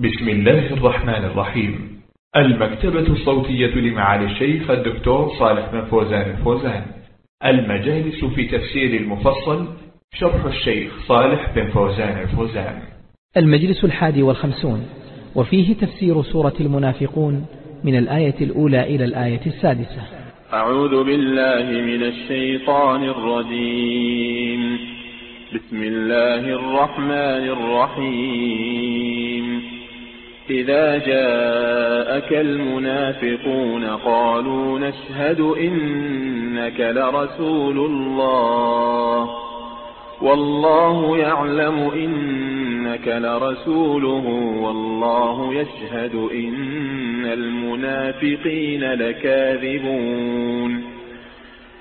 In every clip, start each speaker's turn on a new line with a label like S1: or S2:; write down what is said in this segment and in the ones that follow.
S1: بسم الله الرحمن الرحيم. المكتبة الصوتية لمعالي الشيخ الدكتور صالح بن فوزان الفوزان. المجالس في تفسير المفصل شرح الشيخ صالح بن فوزان الفوزان.
S2: المجلس الحادي والخمسون. وفيه تفسير سورة المنافقون من الآية الأولى إلى الآية السادسة.
S3: أعوذ بالله من الشيطان الرجيم. بسم الله الرحمن الرحيم. إذا جاءك المنافقون قالوا نشهد إنك لرسول الله والله يعلم إنك لرسوله والله يشهد إن المنافقين لكاذبون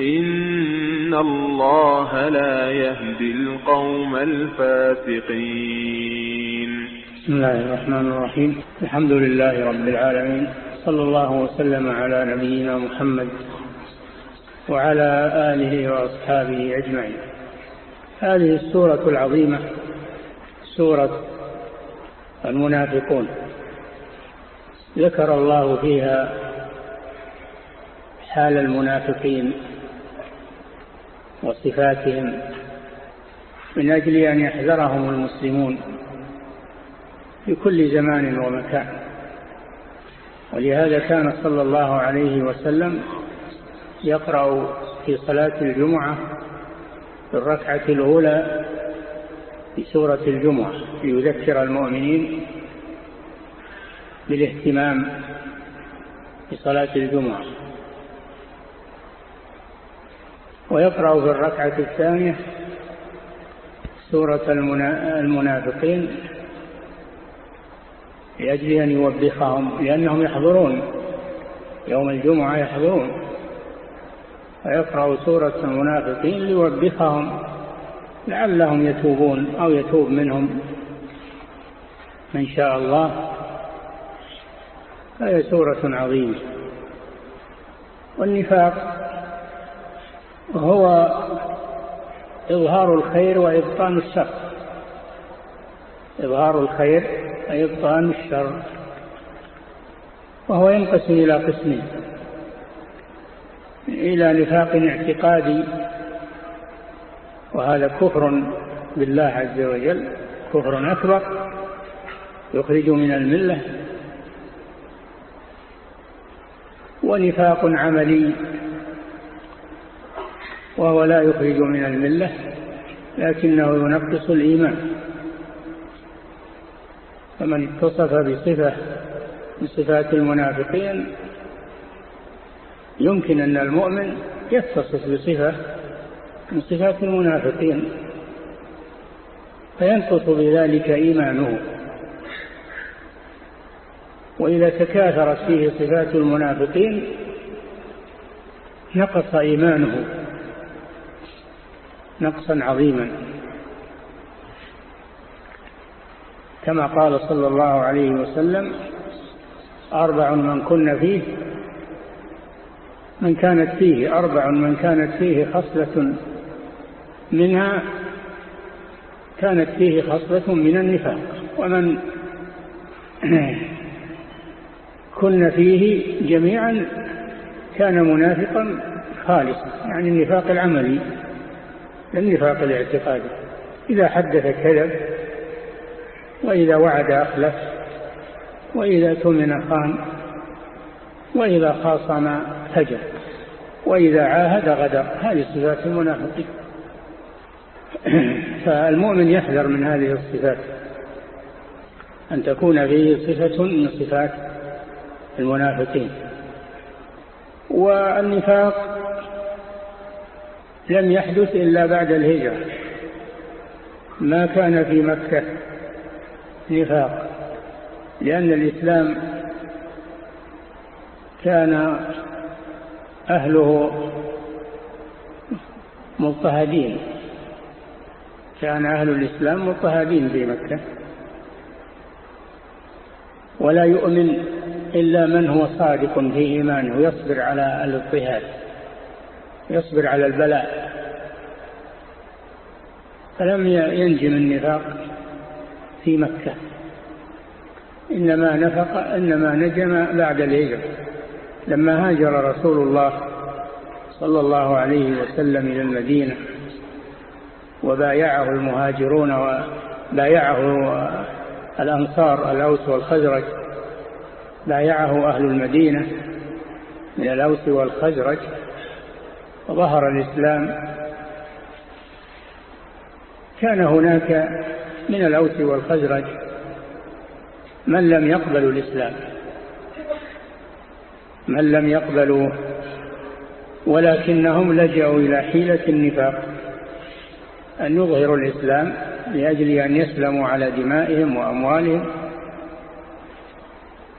S3: إن الله لا يهدي القوم الفاسقين
S4: بسم الله الرحمن الرحيم. الحمد لله رب العالمين. صلى الله وسلم على نبينا محمد وعلى آله وأصحابه أجمعين. هذه السورة العظيمة سورة المنافقون. ذكر الله فيها حال المنافقين. وصفاتهم من أجل أن يحذرهم المسلمون في كل زمان ومكان. ولهذا كان صلى الله عليه وسلم يقرأ في صلاة الجمعة في الركعة الأولى في سورة الجمعة ليذكر المؤمنين بالاهتمام بصلاة الجمعة. ويقرأ في الركعة الثانية سورة المنافقين لأجل أن يوبخهم لأنهم يحضرون يوم الجمعة يحضرون. ويقرأ سورة المنافقين ليوبخهم لعلهم يتوبون أو يتوب منهم. من شاء الله فهي سورة عظيمة. والنفاق هو إظهار الخير وإبطان الشر. إظهار الخير وإبطان الشر. وهو ينقسم إلى قسمين. إلى نفاق اعتقادي وهذا كفر بالله عز وجل كفر أكبر يخرج من الملة. ونفاق عملي وهو لا يخرج من الملة لكنه ينقص الإيمان. فمن اتصف بصفة من صفات المنافقين يمكن أن المؤمن يتصف بصفة من صفات المنافقين فينقص بذلك إيمانه. وإذا تكاثرت فيه صفات المنافقين نقص إيمانه. نقصا عظيما. كما قال صلى الله عليه وسلم أربع من كن فيه من كانت فيه أربع من كانت فيه خصلة منها كانت فيه خصلة من النفاق. ومن كن فيه جميعا كان منافقا خالصا يعني النفاق العملي. النفاق الاعتقادي إذا حدث كذب وإذا وعد أخلف وإذا تمن خان وإذا خاصم فجر وإذا عاهد غدر. هذه صفات المنافقين. فالمؤمن يحذر من هذه الصفات. أن تكون فيه صفة من صفات المنافقين. والنفاق لم يحدث إلا بعد الهجرة. ما كان في مكة نفاق لأن الإسلام كان أهله مضطهدين. كان أهل الإسلام مضطهدين في مكة. ولا يؤمن إلا من هو صادق في إيمانه ويصبر على الاضطهاد. يصبر على البلاء. فلم ينجم النفاق في مكة. إنما نفق إنما نجم بعد الهجرة. لما هاجر رسول الله صلى الله عليه وسلم إلى المدينة وبايعه المهاجرون وبايعه الأنصار الأوس والخزرج بايعه أهل المدينة من الأوس والخزرج وظهر الإسلام كان هناك من الأوس والخزرج من لم يقبلوا الإسلام من لم يقبلوا ولكنهم لجأوا إلى حيلة النفاق أن يظهروا الإسلام لأجل أن يسلموا على دمائهم وأموالهم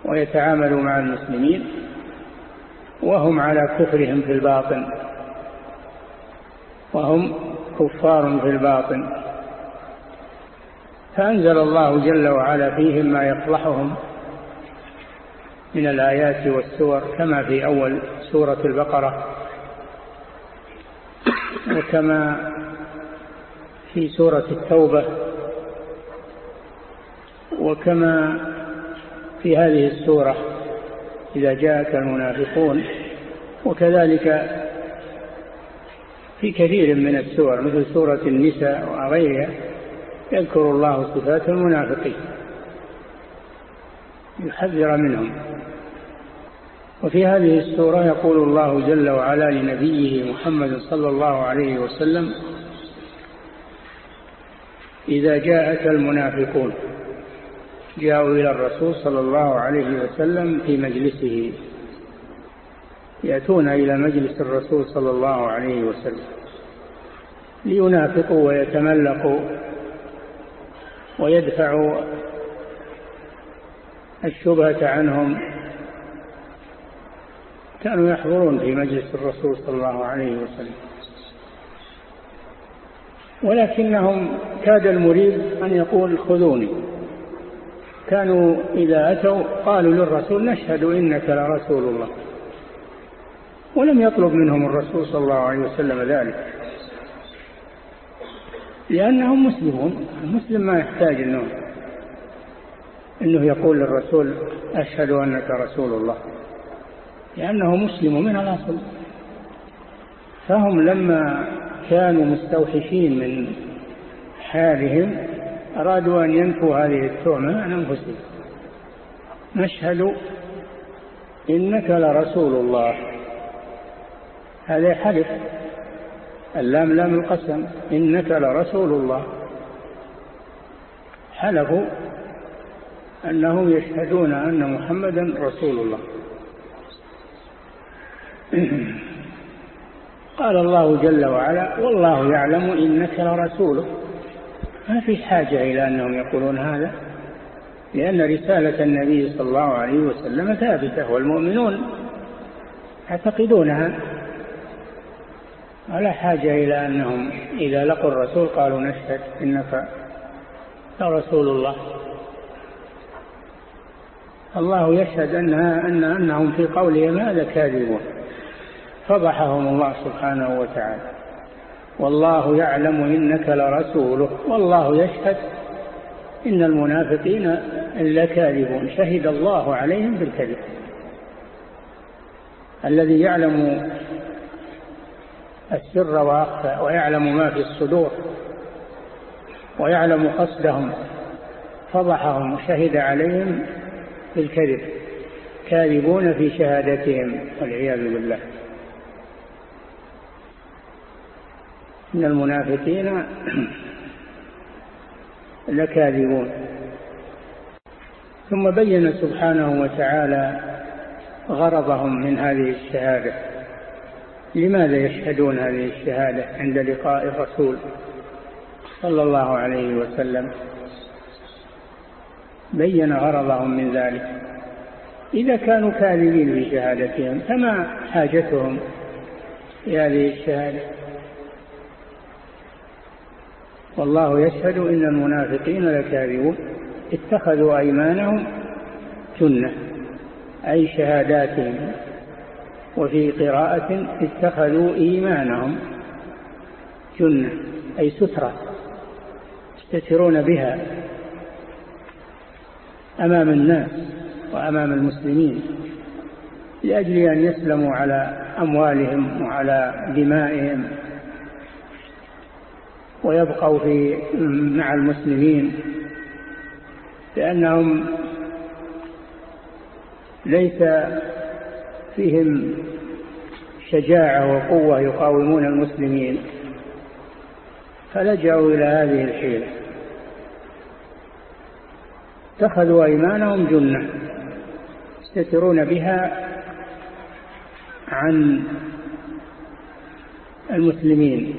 S4: ويتعاملوا مع المسلمين وهم على كفرهم في الباطن. وهم كفار في الباطن فأنزل الله جل وعلا فيهم ما يصلحهم من الآيات والسور كما في أول سورة البقرة وكما في سورة التوبة وكما في هذه السورة إذا جاءك المنافقون. وكذلك في كثير من السور مثل سورة النساء وغيرها يذكر الله صفات المنافقين يحذر منهم. وفي هذه السورة يقول الله جل وعلا لنبيه محمد صلى الله عليه وسلم إذا جاءك المنافقون جاءوا إلى الرسول صلى الله عليه وسلم في مجلسه يأتون إلى مجلس الرسول صلى الله عليه وسلم لينافقوا ويتملقوا ويدفعوا الشبهة عنهم كانوا يحضرون في مجلس الرسول صلى الله عليه وسلم. ولكنهم كاد المريد أن يقول خذوني. كانوا إذا أتوا قالوا للرسول نشهد إنك لرسول الله. ولم يطلب منهم الرسول صلى الله عليه وسلم ذلك. لأنهم مسلمون المسلم ما يحتاج أنه, أنه يقول للرسول أشهد أنك رسول الله. لأنه مسلم من الأصل. فهم لما كانوا مستوحشين من حالهم أرادوا أن ينفوا هذه التهمة عن أنفسهم. نشهد إنك لرسول الله. هذا حلف اللام لام القسم. إنك لرسول الله. حلفوا أنهم يشهدون أن محمدا رسول الله. قال الله جل وعلا والله يعلم إنك لرسوله. ما في حاجة إلى أنهم يقولون هذا؟ لأن رسالة النبي صلى الله عليه وسلم ثابتة والمؤمنون يعتقدونها. ولا حاجة إلى أنهم إذا لقوا الرسول قالوا نشهد إنك لرسول الله. الله يشهد أنها أن أنهم في قولهم هذا كاذبون. فضحهم الله سبحانه وتعالى. والله يعلم إنك لرسوله. والله يشهد إن المنافقين لكاذبون شهد الله عليهم بالكذب. الذي يعلم السر وأخفى ويعلم ما في الصدور ويعلم قصدهم فضحهم وشهد عليهم بالكذب كاذبون في شهادتهم والعياذ بالله. إن المنافقين لكاذبون. ثم بين سبحانه وتعالى غرضهم من هذه الشهادة. لماذا يشهدون هذه الشهادة عند لقاء الرسول صلى الله عليه وسلم؟ بين غرضهم من ذلك. إذا كانوا كاذبين في شهادتهم فما حاجتهم في هذه الشهادة؟ والله يشهد إن المنافقين لكاذبون. اتخذوا أيمانهم جنة أي شهاداتهم. وفي قراءة اتخذوا إيمانهم جنة أي سترة يستترون بها أمام الناس وأمام المسلمين لأجل أن يسلموا على أموالهم وعلى دمائهم ويبقوا في مع المسلمين لأنهم ليس فيهم شجاعة وقوة يقاومون المسلمين فلجأوا إلى هذه الحيلة. اتخذوا أيمانهم جنة يستترون بها عن المسلمين.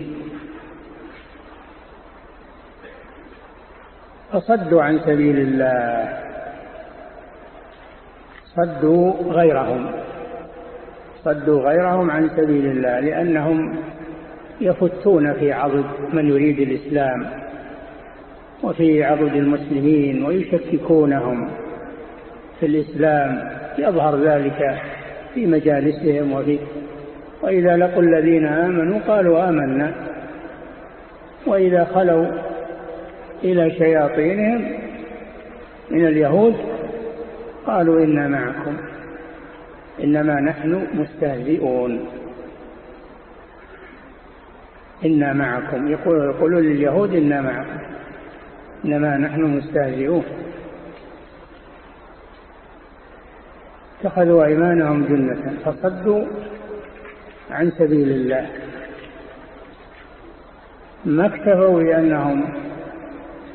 S4: فصدوا عن سبيل الله صدوا غيرهم. صدوا غيرهم عن سبيل الله لأنهم يفتون في عضد من يريد الإسلام وفي عضد المسلمين ويشككونهم في الإسلام يظهر ذلك في مجالسهم وفي وإذا لقوا الذين آمنوا قالوا آمنا وإذا خلوا إلى شياطينهم من اليهود قالوا إنا معكم. إنما نحن مستهزئون. إنا معكم. يقول يقولون لليهود إنا معكم. إنما نحن مستهزئون. اتخذوا أيمانهم جنة. فصدوا عن سبيل الله. ما اكتفوا بأنهم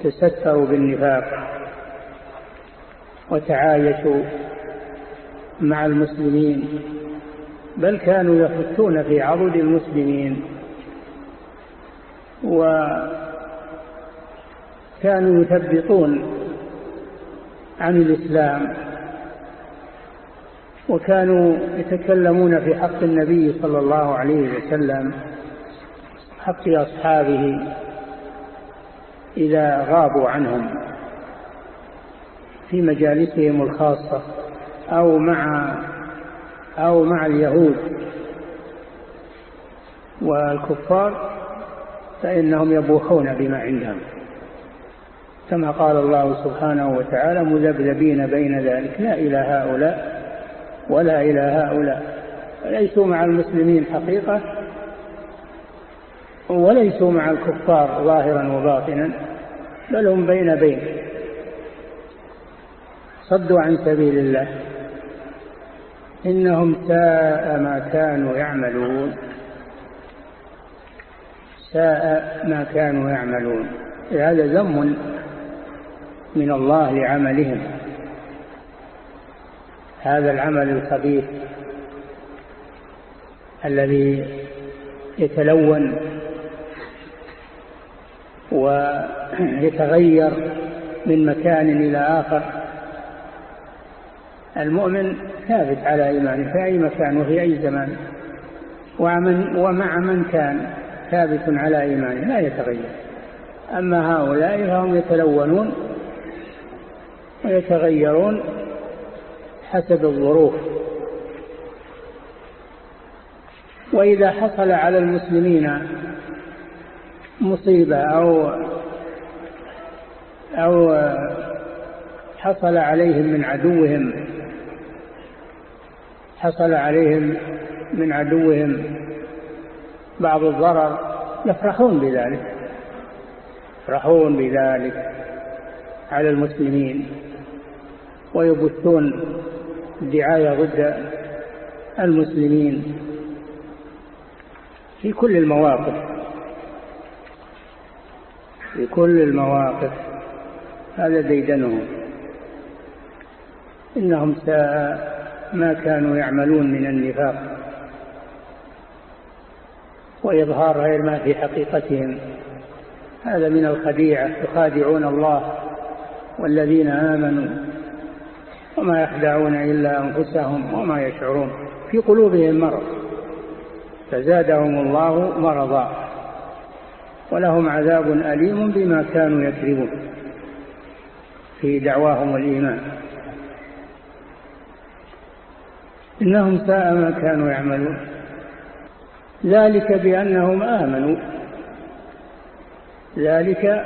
S4: تستروا بالنفاق وتعايشوا مع المسلمين بل كانوا يفتون في عضد المسلمين. وكانوا يثبطون عن الإسلام. وكانوا يتكلمون في حق النبي صلى الله عليه وسلم حق أصحابه إذا غابوا عنهم في مجالسهم الخاصة. أو مع أو مع اليهود والكفار فإنهم يبوحون بما عندهم. كما قال الله سبحانه وتعالى مذبذبين بين ذلك لا إلى هؤلاء ولا إلى هؤلاء. ليسوا مع المسلمين حقيقة وليسوا مع الكفار ظاهرا وباطنا بل هم بين بين. صدوا عن سبيل الله. إنهم ساء ما كانوا يعملون. ساء ما كانوا يعملون. هذا ذم من الله لعملهم. هذا العمل الخبيث الذي يتلون ويتغير من مكان إلى آخر. المؤمن ثابت على إيمانه في أي مكان وفي أي زمان. ومن ومع من كان ثابت على إيمانه لا يتغير. أما هؤلاء فهم يتلونون ويتغيرون حسب الظروف. وإذا حصل على المسلمين مصيبة أو أو حصل عليهم من عدوهم حصل عليهم من عدوهم بعض الضرر يفرحون بذلك يفرحون بذلك على المسلمين ويبثون الدعاية ضد المسلمين في كل المواقف في كل المواقف هذا ديدنهم. إنهم ساء ما كانوا يعملون من النفاق وإظهار غير ما في حقيقتهم. هذا من الخديعة يخادعون الله والذين آمنوا وما يخدعون إلا أنفسهم وما يشعرون. في قلوبهم مرض فزادهم الله مرضا ولهم عذاب أليم بما كانوا يكذبون. في دعواهم الإيمان. إنهم ساء ما كانوا يعملون. ذلك بأنهم آمنوا. ذلك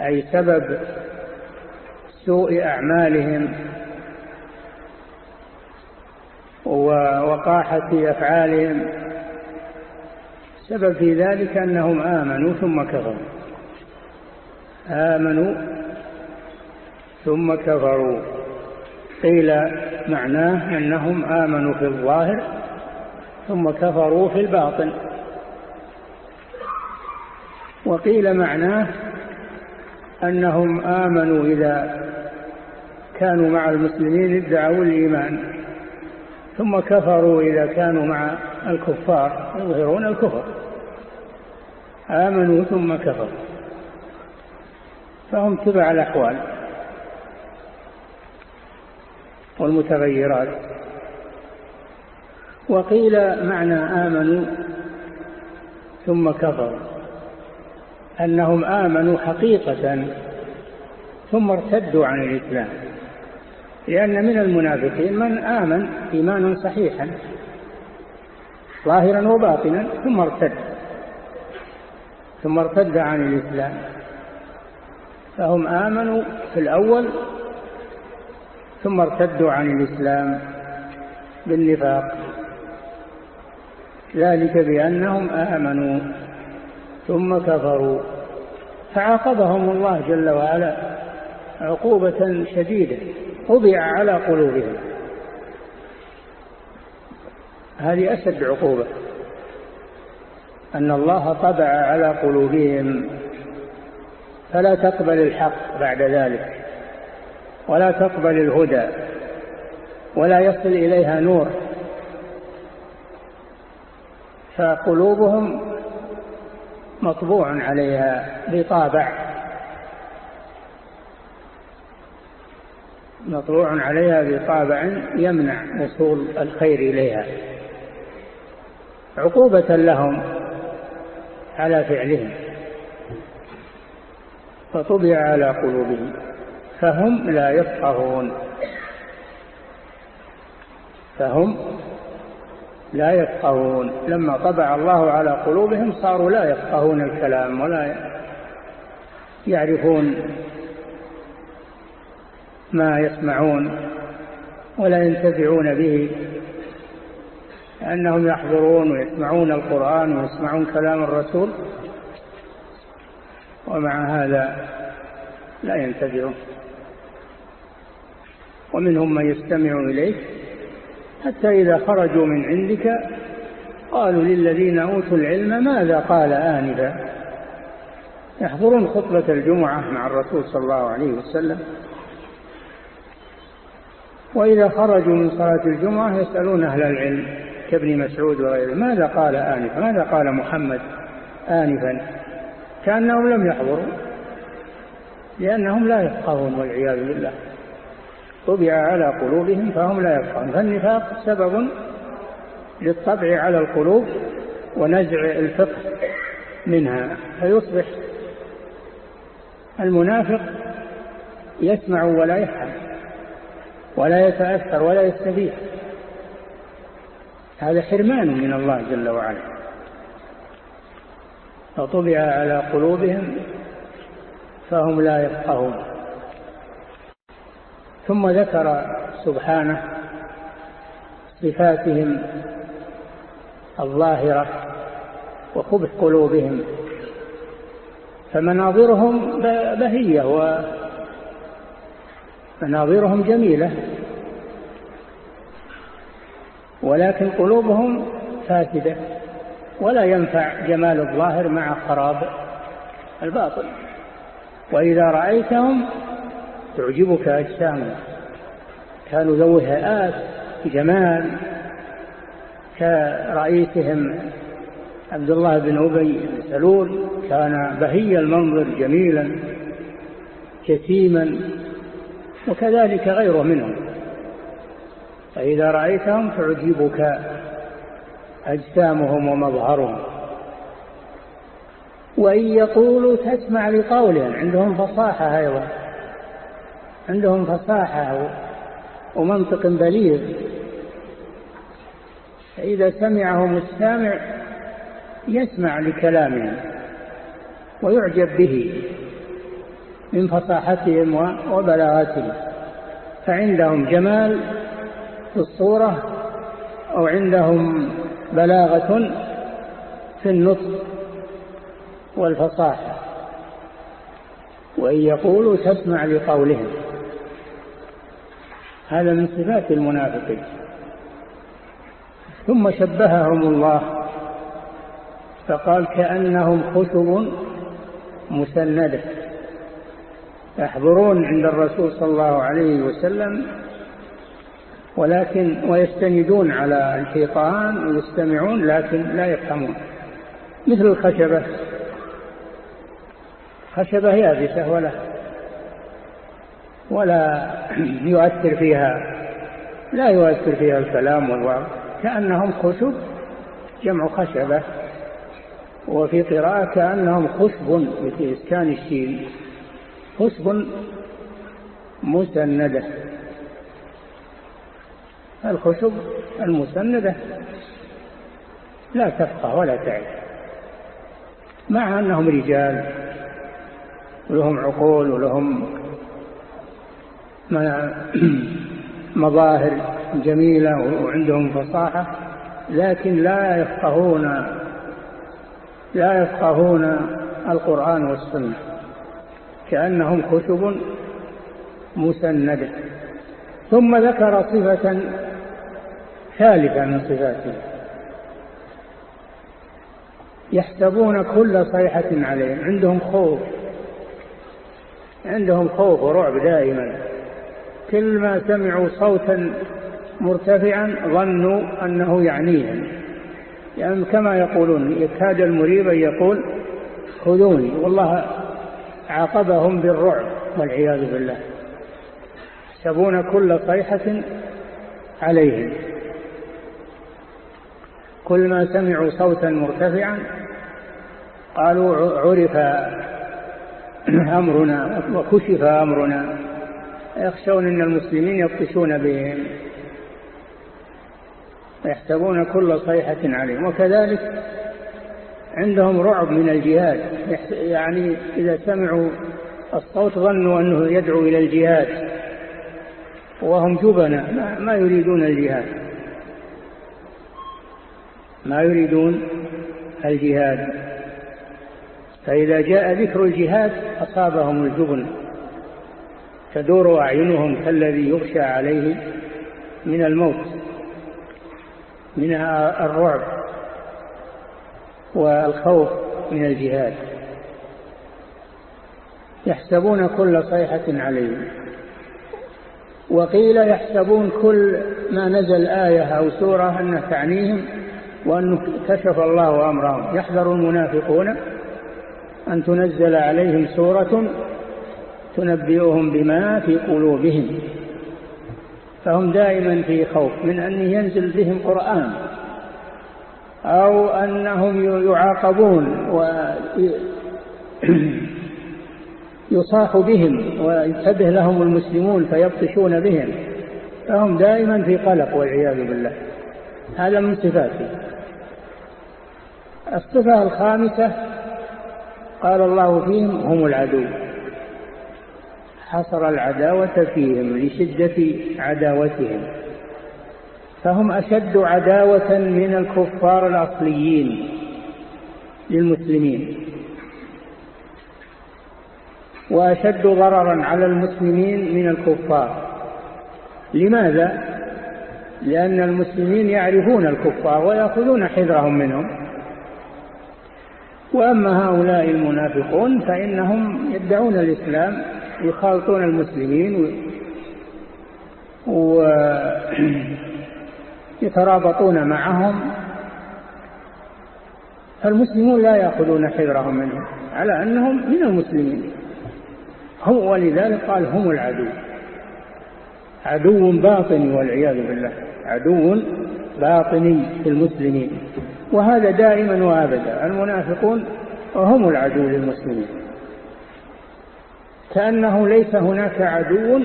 S4: أي سبب سوء أعمالهم ووقاحة أفعالهم. سبب في ذلك أنهم آمنوا ثم كفروا. آمنوا ثم كفروا. قيل معناه أنهم آمنوا في الظاهر ثم كفروا في الباطن. وقيل معناه أنهم آمنوا إذا كانوا مع المسلمين ادعوا الإيمان ثم كفروا إذا كانوا مع الكفار يظهرون الكفر. آمنوا ثم كفروا. فهم تبع الأحوال. والمتغيرات. وقيل معنى آمنوا ثم كفروا. أنهم آمنوا حقيقة ثم ارتدوا عن الإسلام. لأن من المنافقين من آمن إيمانا صحيحا ظاهرا وباطنا ثم ارتد. ثم ارتد عن الإسلام. فهم آمنوا في الأول ثم ارتدوا عن الإسلام بالنفاق. ذلك بأنهم آمنوا ثم كفروا. فعاقبهم الله جل وعلا عقوبة شديدة طبع على قلوبهم. هذه أشد عقوبة أن الله طبع على قلوبهم فلا تقبل الحق بعد ذلك. ولا تقبل الهدى ولا يصل إليها نور. فقلوبهم مطبوع عليها بطابع. مطبوع عليها بطابع يمنع وصول الخير إليها. عقوبة لهم على فعلهم. فطبع على قلوبهم. فهم لا يفقهون. فهم لا يفقهون. لما طبع الله على قلوبهم صاروا لا يفقهون الكلام ولا يعرفون ما يسمعون ولا ينتفعون به لأنهم يحضرون ويسمعون القرآن ويسمعون كلام الرسول ومع هذا لا ينتفعون. ومنهم من يستمع إليك حتى إذا خرجوا من عندك قالوا للذين أوتوا العلم ماذا قال آنفا يحضرون خطبة الجمعة مع الرسول صلى الله عليه وسلم. وإذا خرجوا من صلاة الجمعة يسألون أهل العلم كابن مسعود وغيره ماذا قال آنفا ماذا قال محمد آنفا كأنهم لم يحضروا لأنهم لا يفقهون والعياذ بالله. طبع على قلوبهم فهم لا يفقهون. فالنفاق سبب للطبع على القلوب ونزع الفقه منها. فيصبح المنافق يسمع ولا يفهم ولا يتأثر ولا يستفيد. هذا حرمان من الله جل وعلا. فطبع على قلوبهم فهم لا يفقهون. ثم ذكر سبحانه صفاتهم الظاهرة وخبث قلوبهم فمناظرهم بهية ومناظرهم جميلة ولكن قلوبهم فاسدة ولا ينفع جمال الظاهر مع خراب الباطن. وإذا رأيتهم تعجبك أجسامهم كانوا ذوي هيئات جمال كرئيسهم عبد الله بن أبي بن سلول. كان بهي المنظر جميلا كتيما وكذلك غيره منهم. فإذا رأيتهم تعجبك أجسامهم ومظهرهم. وإن يقولوا تسمع لقولهم عندهم فصاحة أيضا. عندهم فصاحة ومنطق بليغ. فإذا سمعهم السامع يسمع لكلامهم ويعجب به من فصاحتهم وبلاغتهم فعندهم جمال في الصورة أو عندهم بلاغة في النطق والفصاحة. وإن يقولوا تسمع لقولهم. هذا من صفات المنافقين ثم شبههم الله فقال كأنهم خشب مسندة. يحضرون عند الرسول صلى الله عليه وسلم ولكن ويستندون على الشيطان ويستمعون لكن لا يفهمون. مثل الخشبة. خشبة يابسة ولا. ولا يؤثر فيها لا يؤثر فيها الكلام والوعظ كأنهم خشب جمع خشبة. وفي قراءة كأنهم خشب في إسكان الشين خشب مسندة. الخشب المسندة لا تفقه ولا تعرف مع أنهم رجال ولهم عقول ولهم مظاهر جميلة وعندهم فصاحة لكن لا يفقهون لا يفقهون القرآن والسنة. كأنهم خشب مسندة. ثم ذكر صفة ثالثة من صفاته. يحسبون كل صيحة عليهم. عندهم خوف. عندهم خوف ورعب دائما. كل ما سمعوا صوتا مرتفعا ظنوا أنه يعنيهم. يعني كما يقولون يكاد المريب أن يقول خذوني. والله عاقبهم بالرعب والعياذ بالله. يحسبون كل صيحة عليهم. كل ما سمعوا صوتا مرتفعا قالوا عرف أمرنا وكشف أمرنا. يخشون أن المسلمين يبطشون بهم ويحسبون كل صيحة عليهم. وكذلك عندهم رعب من الجهاد. يعني إذا سمعوا الصوت ظنوا أنه يدعو إلى الجهاد وهم جبنة. ما يريدون الجهاد. ما يريدون الجهاد. فإذا جاء ذكر الجهاد أصابهم الجبن. تدور أعينهم كالذي يغشى عليه من الموت من الرعب والخوف من الجهاد. يحسبون كل صيحة عليهم. وقيل يحسبون كل ما نزل آية أو سورة أنه تعنيهم وأنه كشف الله أمرهم. يحذر المنافقون أن تنزل عليهم سورة تنبئهم بما في قلوبهم فهم دائما في خوف من أن ينزل بهم قرآن أو أنهم يعاقبون ويصاح بهم وينتبه لهم المسلمون فيبطشون بهم فهم دائما في قلق والعياذ بالله. هذا من صفاته. الصفة الخامسة قال الله فيهم هم العدو. حصر العداوة فيهم لشدة عداوتهم. فهم أشد عداوة من الكفار الأصليين للمسلمين. وأشد ضررا على المسلمين من الكفار. لماذا؟ لأن المسلمين يعرفون الكفار ويأخذون حذرهم منهم. وأما هؤلاء المنافقون فإنهم يدعون الإسلام يخالطون المسلمين ويترابطون معهم. فالمسلمون لا يأخذون حذرهم منهم على أنهم من المسلمين. هم ولذلك قال هم العدو. عدو باطني والعياذ بالله. عدو باطني في المسلمين. وهذا دائما وأبدا. المنافقون هم العدو للمسلمين. كأنه ليس هناك عدو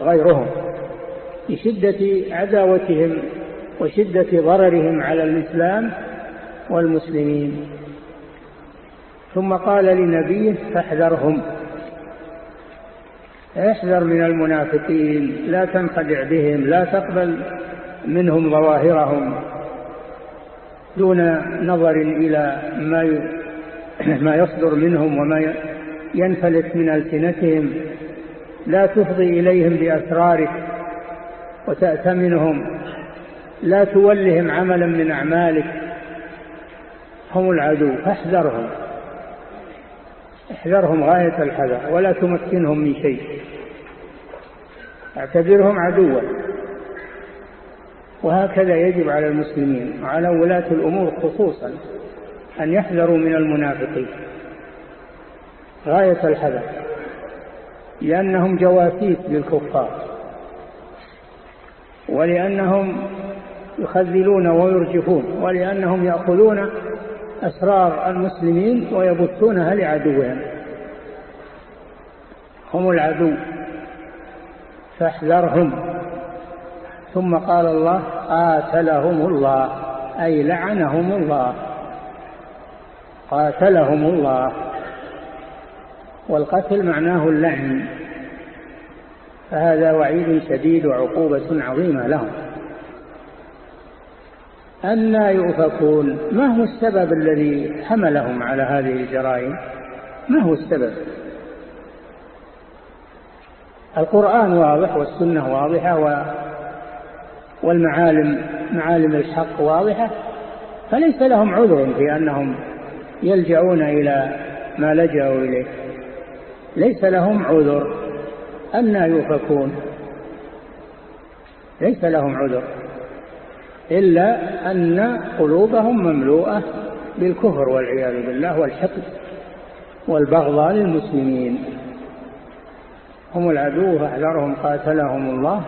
S4: غيرهم لشدة عداوتهم وشدة ضررهم على الإسلام والمسلمين. ثم قال لنبيه فاحذرهم. احذر من المنافقين لا تنخدع بهم لا تقبل منهم ظواهرهم دون نظر إلى ما ما يصدر منهم وما ينفلت من ألسنتهم لا تفضي إليهم بأسرارك وتأتمنهم لا تولهم عملا من أعمالك هم العدو فاحذرهم احذرهم غاية الحذر ولا تمكنهم من شيء اعتبرهم عدوا. وهكذا يجب على المسلمين وعلى ولاة الأمور خصوصا أن يحذروا من المنافقين. غاية الحذر لأنهم جواسيس للكفار ولأنهم يخذلون ويرجفون ولأنهم يأخذون أسرار المسلمين ويبثونها لعدوهم. هم العدو فاحذرهم. ثم قال الله قاتلهم الله أي لعنهم الله. قاتلهم الله. والقتل معناه اللعن. فهذا وعيد شديد وعقوبة عظيمة لهم. أنا يؤفكون ما هو السبب الذي حملهم على هذه الجرائم؟ ما هو السبب؟ القرآن واضح والسنة واضحة والمعالم معالم الحق واضحة فليس لهم عذر في أنهم يلجؤون إلى ما لجأوا إليه. ليس لهم عذر. أن يوفكون؟ ليس لهم عذر. إلا أن قلوبهم مملوءة بالكفر والعياذ بالله والحقد والبغضاء للمسلمين. هم العدو فاحذرهم قاتلهم الله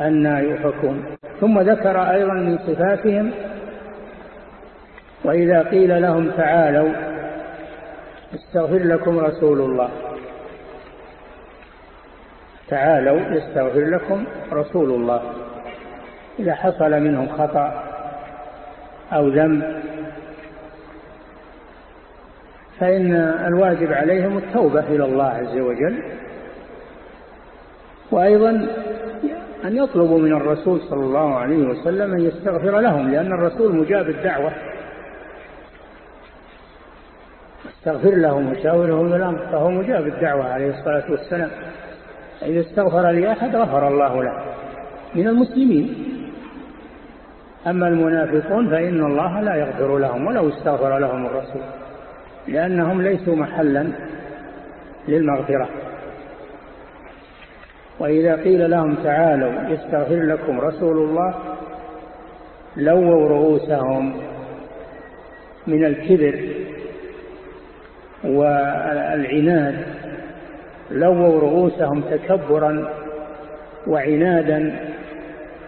S4: أنا يؤفكون ثم ذكر أيضا من صفاتهم وإذا قيل لهم تعالوا استغفر لكم رسول الله. تعالوا يستغفر لكم رسول الله. إذا حصل منهم خطأ أو ذنب فإن الواجب عليهم التوبة إلى الله عز وجل وأيضا أن يطلبوا من الرسول صلى الله عليه وسلم أن يستغفر لهم لأن الرسول مجاب الدعوة. استغفر لهم وشاورهم بالأمر فهو مجاب الدعوة عليه الصلاة والسلام. إذا استغفر لأحد غفر الله له. من المسلمين. أما المنافقون فإن الله لا يغفر لهم ولو استغفر لهم الرسول. لأنهم ليسوا محلا للمغفرة. وإذا قيل لهم تعالوا يستغفر لكم رسول الله لووا رؤوسهم من الكبر والعناد لووا رؤوسهم تكبرا وعنادا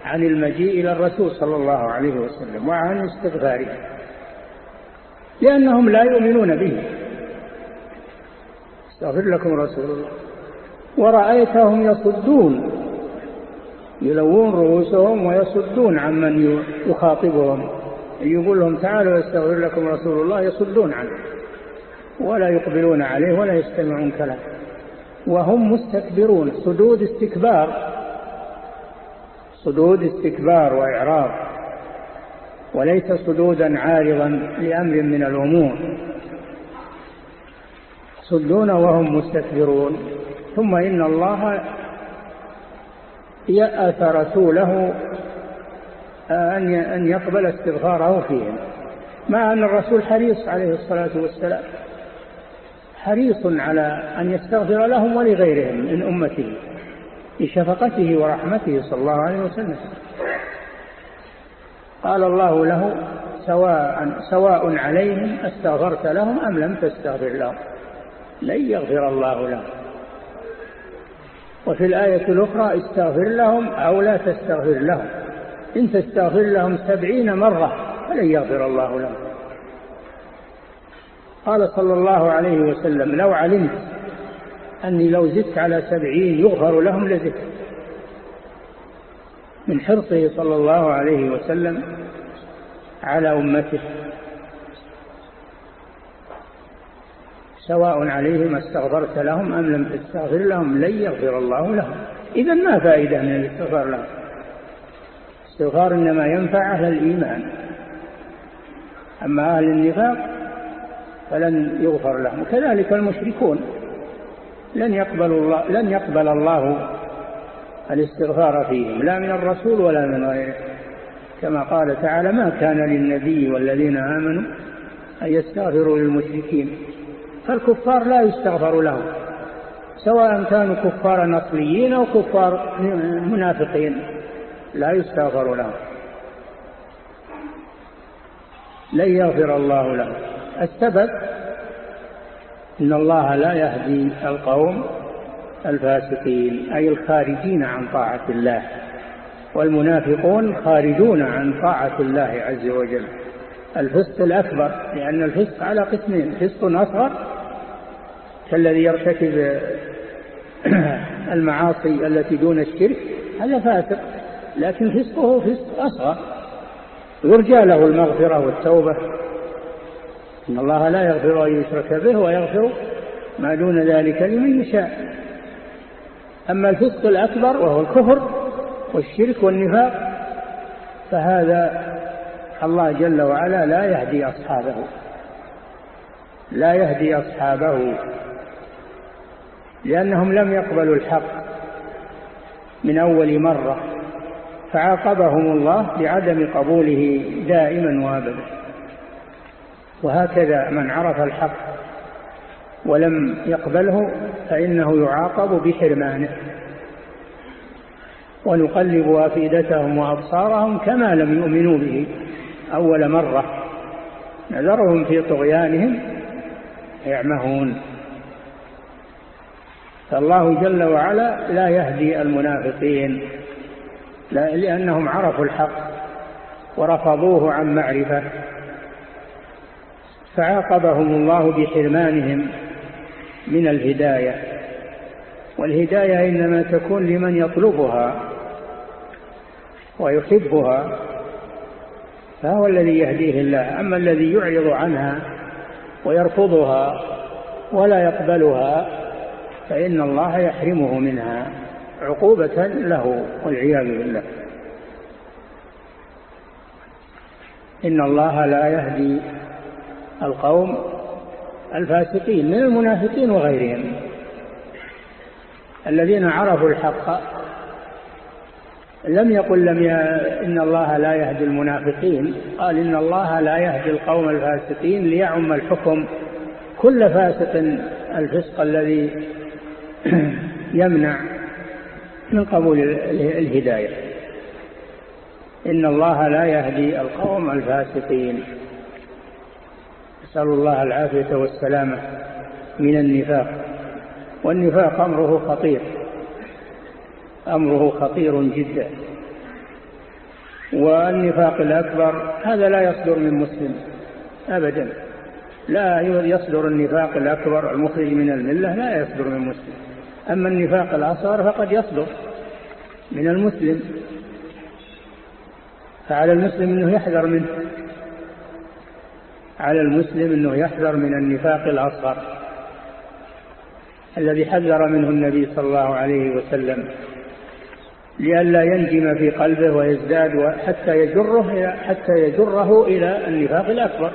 S4: عن المجيء إلى الرسول صلى الله عليه وسلم وعن استغفاره لأنهم لا يؤمنون به. استغفر لكم رسول الله. ورأيتهم يصدون يلوون رؤوسهم ويصدون عمن يخاطبهم يقول لهم تعالوا يستغفر لكم رسول الله يصدون عنه ولا يقبلون عليه ولا يستمعون كلام وهم مستكبرون. صدود استكبار. صدود استكبار وإعراض. وليس صدودا عارضا لأمر من الأمور. صدون وهم مستكبرون. ثم إن الله يأث رسوله أن يقبل استغفاره فيهم. مع أن الرسول حريص عليه الصلاة والسلام. حريص على أن يستغفر لهم ولغيرهم من أمته بشفقته ورحمته صلى الله عليه وسلم. قال الله له سواء, سواء عليهم أستغفرت لهم أم لم تستغفر لهم. لن يغفر الله لهم. وفي الآية الأخرى استغفر لهم أو لا تستغفر لهم. إن تستغفر لهم سبعين مرة فلن يغفر الله لهم. قال صلى الله عليه وسلم لو علمت أني لو زدت على سبعين يغفر لهم لزدت. من حرصه صلى الله عليه وسلم على أمته سواء عليهم استغفرت لهم أم لم تستغفر لهم لن يغفر الله لهم. إذا ما فائدة من الاستغفار لهم؟ الاستغفار إنما ينفع أهل الإيمان أما أهل النفاق فلن يغفر لهم. وكذلك المشركون. لن يقبل الله لن يقبل الله الاستغفار فيهم. لا من الرسول ولا من غيره. كما قال تعالى ما كان للنبي والذين آمنوا أن يستغفروا للمشركين. فالكفار لا يستغفر لهم. سواء كانوا كفار أصليين أو كفار منافقين لا يستغفر لهم. لن يغفر الله لهم. السبب إن الله لا يهدي القوم الفاسقين أي الخارجين عن طاعة الله والمنافقون خارجون عن طاعة الله عز وجل. الفسق الأكبر لأن الفسق على قسمين فسق أصغر كالذي يرتكب المعاصي التي دون الشرك هذا فاسق لكن فسقه فسق أصغر. يرجى له المغفرة والتوبة إن الله لا يغفر أن يشرك به ويغفر ما دون ذلك لمن يشاء. أما الفسق الأكبر وهو الكفر والشرك والنفاق فهذا الله جل وعلا لا يهدي أصحابه. لا يهدي أصحابه لأنهم لم يقبلوا الحق من أول مرة فعاقبهم الله بعدم قبوله دائما وأبدا. وهكذا من عرف الحق ولم يقبله فإنه يعاقب بحرمانه. ونقلب أفئدتهم وأبصارهم كما لم يؤمنوا به أول مرة. نذرهم في طغيانهم يعمهون. فالله جل وعلا لا يهدي المنافقين لأنهم عرفوا الحق ورفضوه عن معرفة. فعاقبهم الله بحرمانهم من الهداية والهداية إنما تكون لمن يطلبها ويحبها فهو الذي يهديه الله. أما الذي يعرض عنها ويرفضها ولا يقبلها فإن الله يحرمه منها عقوبة له والعياذ بالله. إن الله لا يهدي القوم الفاسقين من المنافقين وغيرهم الذين عرفوا الحق. لم يقل لم ي... إن الله لا يهدي المنافقين. قال إن الله لا يهدي القوم الفاسقين ليعم الحكم كل فاسق الفسق الذي يمنع من قبول الهداية. إن الله لا يهدي القوم الفاسقين. نسأل الله العافية والسلامة من النفاق. والنفاق أمره خطير أمره خطير جدا. والنفاق الأكبر هذا لا يصدر من مسلم أبدا. لا يصدر النفاق الأكبر المخرج من الملة لا يصدر من مسلم. أما النفاق الأصغر فقد يصدر من المسلم. فعلى المسلم أنه يحذر منه. على المسلم أنه يحذر من النفاق الأصغر الذي حذر منه النبي صلى الله عليه وسلم لئلا ينجم في قلبه ويزداد حتى يجره حتى يجره إلى النفاق الأكبر.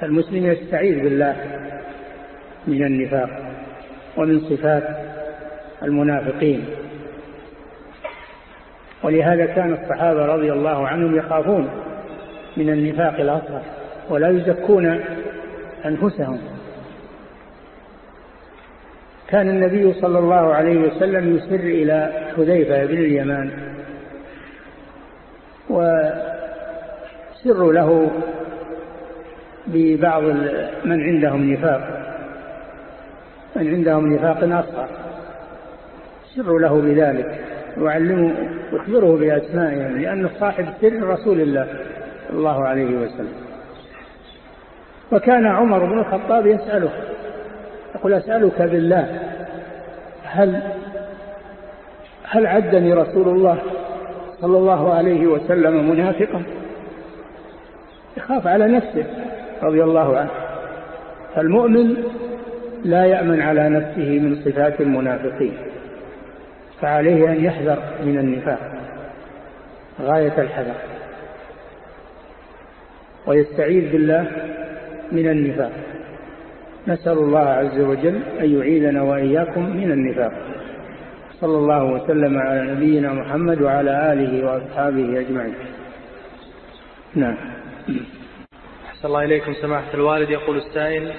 S4: فالمسلم يستعيذ بالله من النفاق ومن صفات المنافقين. ولهذا كان الصحابة رضي الله عنهم يخافون من النفاق الأصغر ولا يزكون أنفسهم. كان النبي صلى الله عليه وسلم يسر إلى حذيفة بن اليمان وسر له ببعض من عندهم نفاق من عندهم نفاق أصغر. سر له بذلك ويعلمه يخبره بأسمائهم لأنه صاحب سر رسول الله. صلى الله عليه وسلم. وكان عمر بن الخطاب يسأله يقول أسألك بالله هل هل عدني رسول الله صلى الله عليه وسلم منافقا؟ يخاف على نفسه رضي الله عنه. فالمؤمن لا يأمن على نفسه من صفات المنافقين فعليه أن يحذر من النفاق غاية الحذر. ويستعيذ بالله من النفاق. نسأل الله عز وجل أن يعيذنا وإياكم من النفاق. صلى الله وسلم على نبينا محمد وعلى آله وأصحابه أجمعين. نعم.
S5: أحسن الله إليكم سماحة الوالد. يقول السائل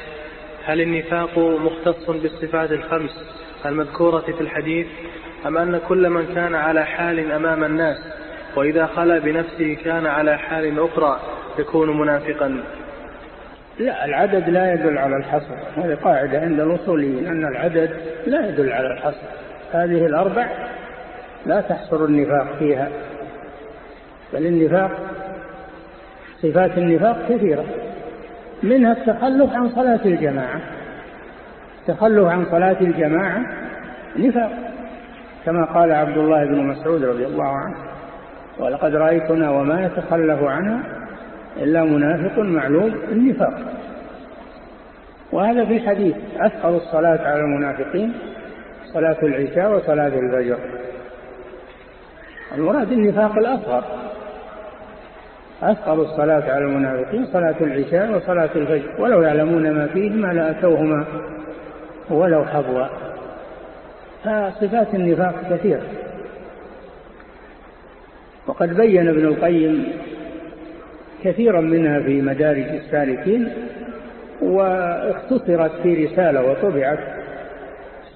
S5: هل النفاق مختص بالصفات الخمس المذكورة في الحديث أم أن كل من كان على حال أمام الناس وإذا خلا بنفسه كان على حال أخرى يكون منافقا.
S4: لا العدد لا يدل على الحصر. هذه قاعدة عند الأصوليين أن العدد لا يدل على الحصر. هذه الأربع لا تحصر النفاق فيها. بل النفاق صفات النفاق كثيرة. منها التخلف عن صلاة الجماعة. التخلف عن صلاة الجماعة نفاق كما قال عبد الله بن مسعود رضي الله عنه. ولقد رأيتنا وما يتخلف عنها إلا منافق معلوم النفاق. وهذا في الحديث أثقل الصلاة على المنافقين صلاة العشاء وصلاة الفجر. المراد النفاق الأصغر. أثقل الصلاة على المنافقين صلاة العشاء وصلاة الفجر. ولو يعلمون ما فيهما لأتوهما ولو حظوا. فصفات النفاق كثيرة. وقد بين ابن القيم كثيرا منها في مدارج السالكين واختصرت في رسالة وطبعت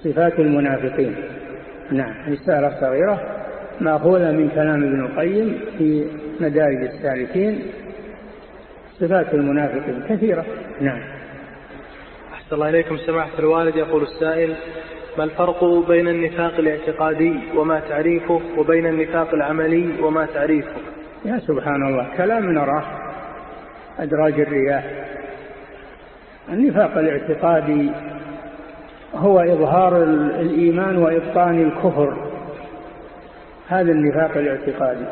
S4: صفات المنافقين. نعم رسالة صغيرة مأخوذة من كلام ابن القيم في مدارج السالكين صفات المنافقين كثيرة. نعم.
S5: أحسن الله إليكم سماحة الوالد يقول السائل ما الفرق بين النفاق الاعتقادي وما تعريفه وبين النفاق العملي وما تعريفه؟
S4: يا سبحان الله كلام نراه أدراج الرياح. النفاق الاعتقادي هو إظهار الإيمان وإبطان الكفر. هذا النفاق الاعتقادي.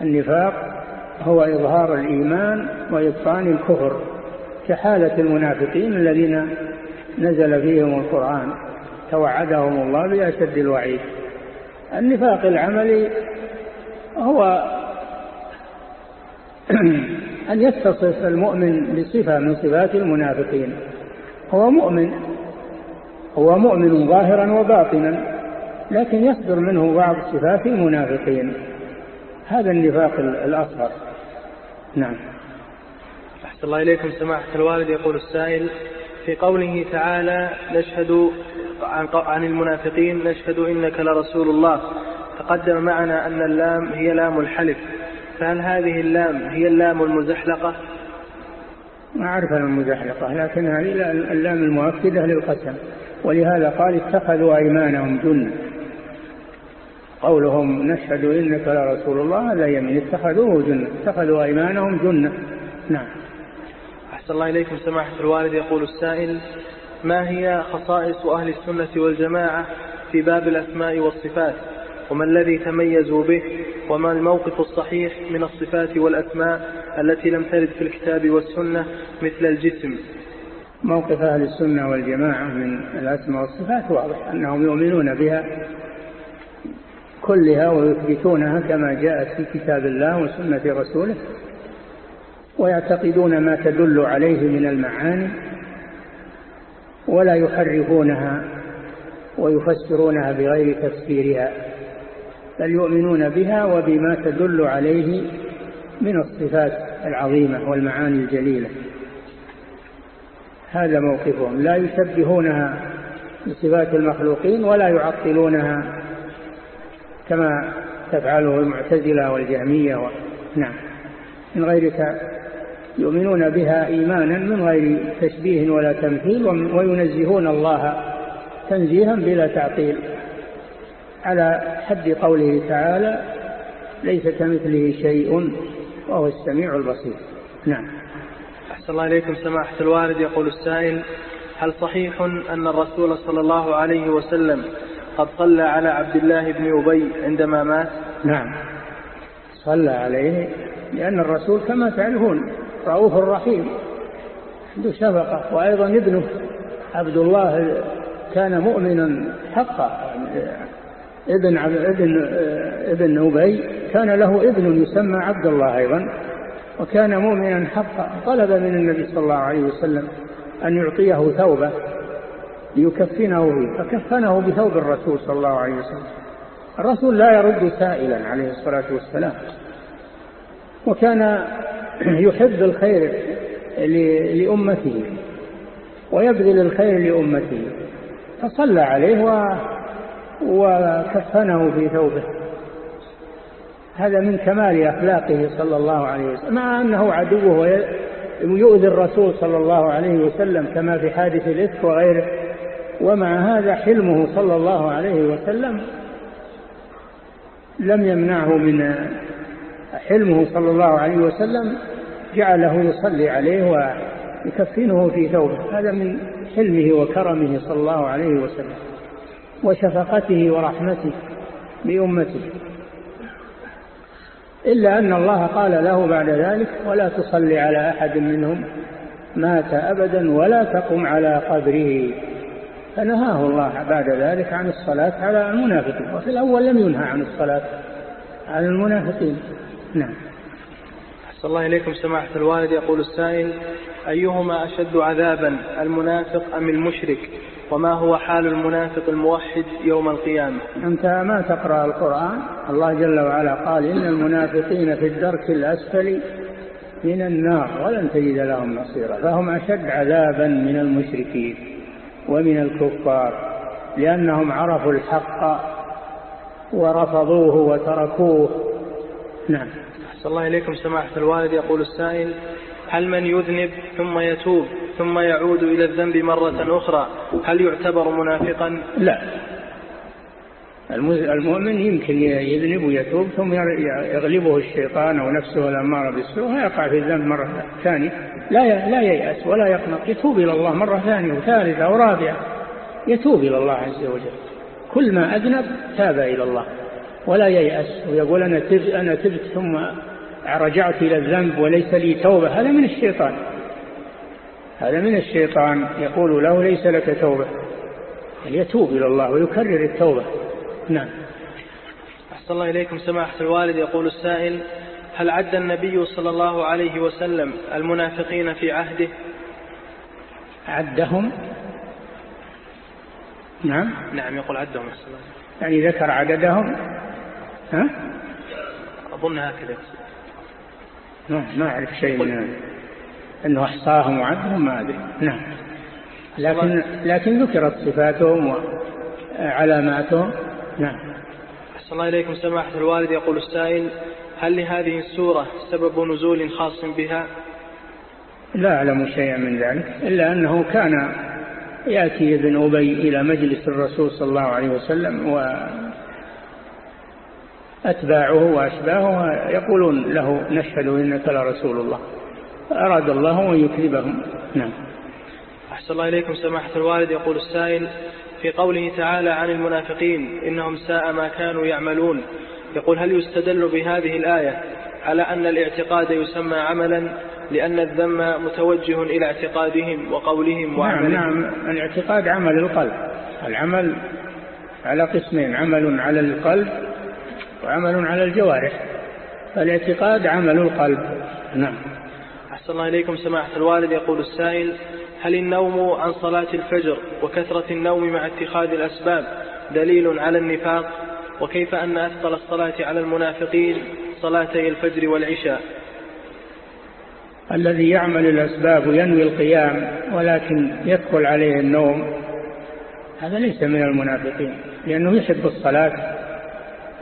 S4: النفاق هو إظهار الإيمان وإبطان الكفر كحالة المنافقين الذين نزل فيهم القرآن توعدهم الله بأشد الوعيد. النفاق العملي هو أن يتصف المؤمن بصفة من صفات المنافقين. هو مؤمن هو مؤمن ظاهرا وباطنا لكن يصدر منه بعض صفات المنافقين. هذا النفاق الأصغر. نعم.
S5: أحسن الله إليكم. سماحة الوالد يقول السائل في قوله تعالى نشهد عن, المنافقين نشهد إنك لرسول الله. تقدم معنا أن اللام هي لام الحلف. فهل هذه اللام هي اللام المزحلقة؟
S4: ما أعرف المزحلقة لكن هذه اللام المؤكدة للقسم. ولهذا قال اتخذوا أيمانهم جنة. قولهم نشهد إنك لرسول الله. هذا يمين اتخذوه جنة. اتخذوا أيمانهم جنة. نعم.
S5: أحسن الله إليكم سماحة الوالد. يقول السائل ما هي خصائص أهل السنة والجماعة في باب الأسماء والصفات؟ وما الذي تميزوا به؟ وما الموقف الصحيح من الصفات والأسماء التي لم ترد في الكتاب والسنة مثل الجسم؟
S4: موقف أهل السنة والجماعة من الأسماء والصفات واضح أنهم يؤمنون بها كلها ويثبتونها كما جاءت في كتاب الله وسنة رسوله. ويعتقدون ما تدل عليه من المعاني ولا يحرفونها ويفسرونها بغير تفسيرها بل يؤمنون بها وبما تدل عليه من الصفات العظيمة والمعاني الجليلة. هذا موقفهم. لا يشبهونها بصفات المخلوقين ولا يعطلونها كما تفعله المعتزلة والجهمية و... نعم. من غير يؤمنون بها إيمانا من غير تشبيه ولا تمثيل وينزهون الله تنزيها بلا تعطيل. على حد قوله تعالى ليس كمثله شيء وهو السميع البصير. نعم.
S5: أحسن الله إليكم سماحة الوالد. يقول السائل هل صحيح أن الرسول صلى الله عليه وسلم قد صلى على عبد الله بن أبي عندما مات؟
S4: نعم. صلى عليه لأن الرسول كما تعرفون رؤوف رحيم عنده شفقة. وأيضا ابنه عبد الله كان مؤمنا حقا. ابن ابن ابن أبي كان له ابن يسمى عبد الله أيضا وكان مؤمنا حقا. طلب من النبي صلى الله عليه وسلم أن يعطيه ثوبه ليكفنه به فكفنه بثوب الرسول صلى الله عليه وسلم. الرسول لا يرد سائلا عليه الصلاة والسلام وكان يحب الخير لأمته ويبذل الخير لأمته فصلى عليه و... وكفنه في ثوبه. هذا من كمال أخلاقه صلى الله عليه وسلم مع أنه عدوه ويؤذي الرسول صلى الله عليه وسلم كما في حادث الإفك وغيره ومع هذا حلمه صلى الله عليه وسلم لم يمنعه من حلمه صلى الله عليه وسلم جعله يصلي عليه ويكفنه في ثوبه. هذا من حلمه وكرمه صلى الله عليه وسلم وشفقته ورحمته بأمته إلا أن الله قال له بعد ذلك ولا تصلي على أحد منهم مات أبدا ولا تقم على قبره. فنهاه الله بعد ذلك عن الصلاة على المنافقين وفي الأول لم ينهى عن الصلاة على المنافقين. نعم.
S5: أحسن الله إليكم سماحة الوالد. يقول السائل أيهما أشد عذابا المنافق أم المشرك؟ وما هو حال المنافق الموحد يوم القيامة؟
S4: أنت ما تقرأ القرآن؟ الله جل وعلا قال إن المنافقين في الدرك الأسفل من النار ولن تجد لهم نصيرا. فهم أشد عذابا من المشركين ومن الكفار لأنهم عرفوا الحق ورفضوه وتركوه. نعم.
S5: أحسن الله إليكم سماحة الوالد. يقول السائل هل من يذنب ثم يتوب ثم يعود إلى الذنب مرة أخرى؟ هل يعتبر منافقا؟
S4: لا. المؤمن يمكن يذنب ويتوب ثم يغلبه الشيطان أو نفسه الأمارة بالسوء ويقع في الذنب مرة ثانية. لا لا ييأس ولا يقنط. يتوب إلى الله مرة ثانية وثالثة ورابعة. يتوب إلى الله عز وجل. كل ما أذنب تاب إلى الله. ولا ييأس ويقول أنا تبت, أنا تبت ثم رجعت إلى الذنب وليس لي توبة. هذا من الشيطان. هذا من الشيطان. يقول له ليس لك توبة. يتوب إلى الله ويكرر التوبة. نعم.
S5: أحسن الله إليكم. سماحة الوالد يقول السائل هل عد النبي صلى الله عليه وسلم المنافقين في عهده؟
S4: عدهم؟ نعم.
S5: نعم يقول عدهم
S4: يعني ذكر عددهم؟ ها؟
S5: أظن هكذا.
S4: ما, ما أعرف شيء من أنه أحصاهم وعدهم ما أدري. نعم. لكن, لكن ذكرت صفاتهم وعلاماتهم نعم.
S5: أحسن الله إليكم سماحة الوالد. يقول السائل هل لهذه السورة سبب نزول خاص بها؟
S4: لا أعلم شيئا من ذلك إلا أنه كان يأتي ابن أبي إلى مجلس الرسول صلى الله عليه وسلم وأتباعه وأشباهه يقولون له نشهد إنك لرسول الله. أراد الله أن يكذبهم. نعم.
S5: أحسن الله إليكم سماحة الوالد. يقول السائل في قوله تعالى عن المنافقين إنهم ساء ما كانوا يعملون. يقول هل يستدل بهذه الآية على أن الاعتقاد يسمى عملا لأن الذم متوجه إلى اعتقادهم وقولهم
S4: نعم
S5: وعملهم؟
S4: نعم. الاعتقاد عمل القلب. العمل على قسمين عمل على القلب وعمل على الجوارح. فالاعتقاد عمل القلب. نعم.
S5: أحسن الله إليكم سماحة الوالد. يقول السائل هل النوم عن صلاة الفجر وكثرة النوم مع اتخاذ الأسباب دليل على النفاق؟ وكيف أن أثقل الصلاة على المنافقين صلاتي الفجر والعشاء؟
S4: الذي يعمل الأسباب وينوي القيام ولكن يدخل عليه النوم هذا ليس من المنافقين لأنه يحب الصلاة.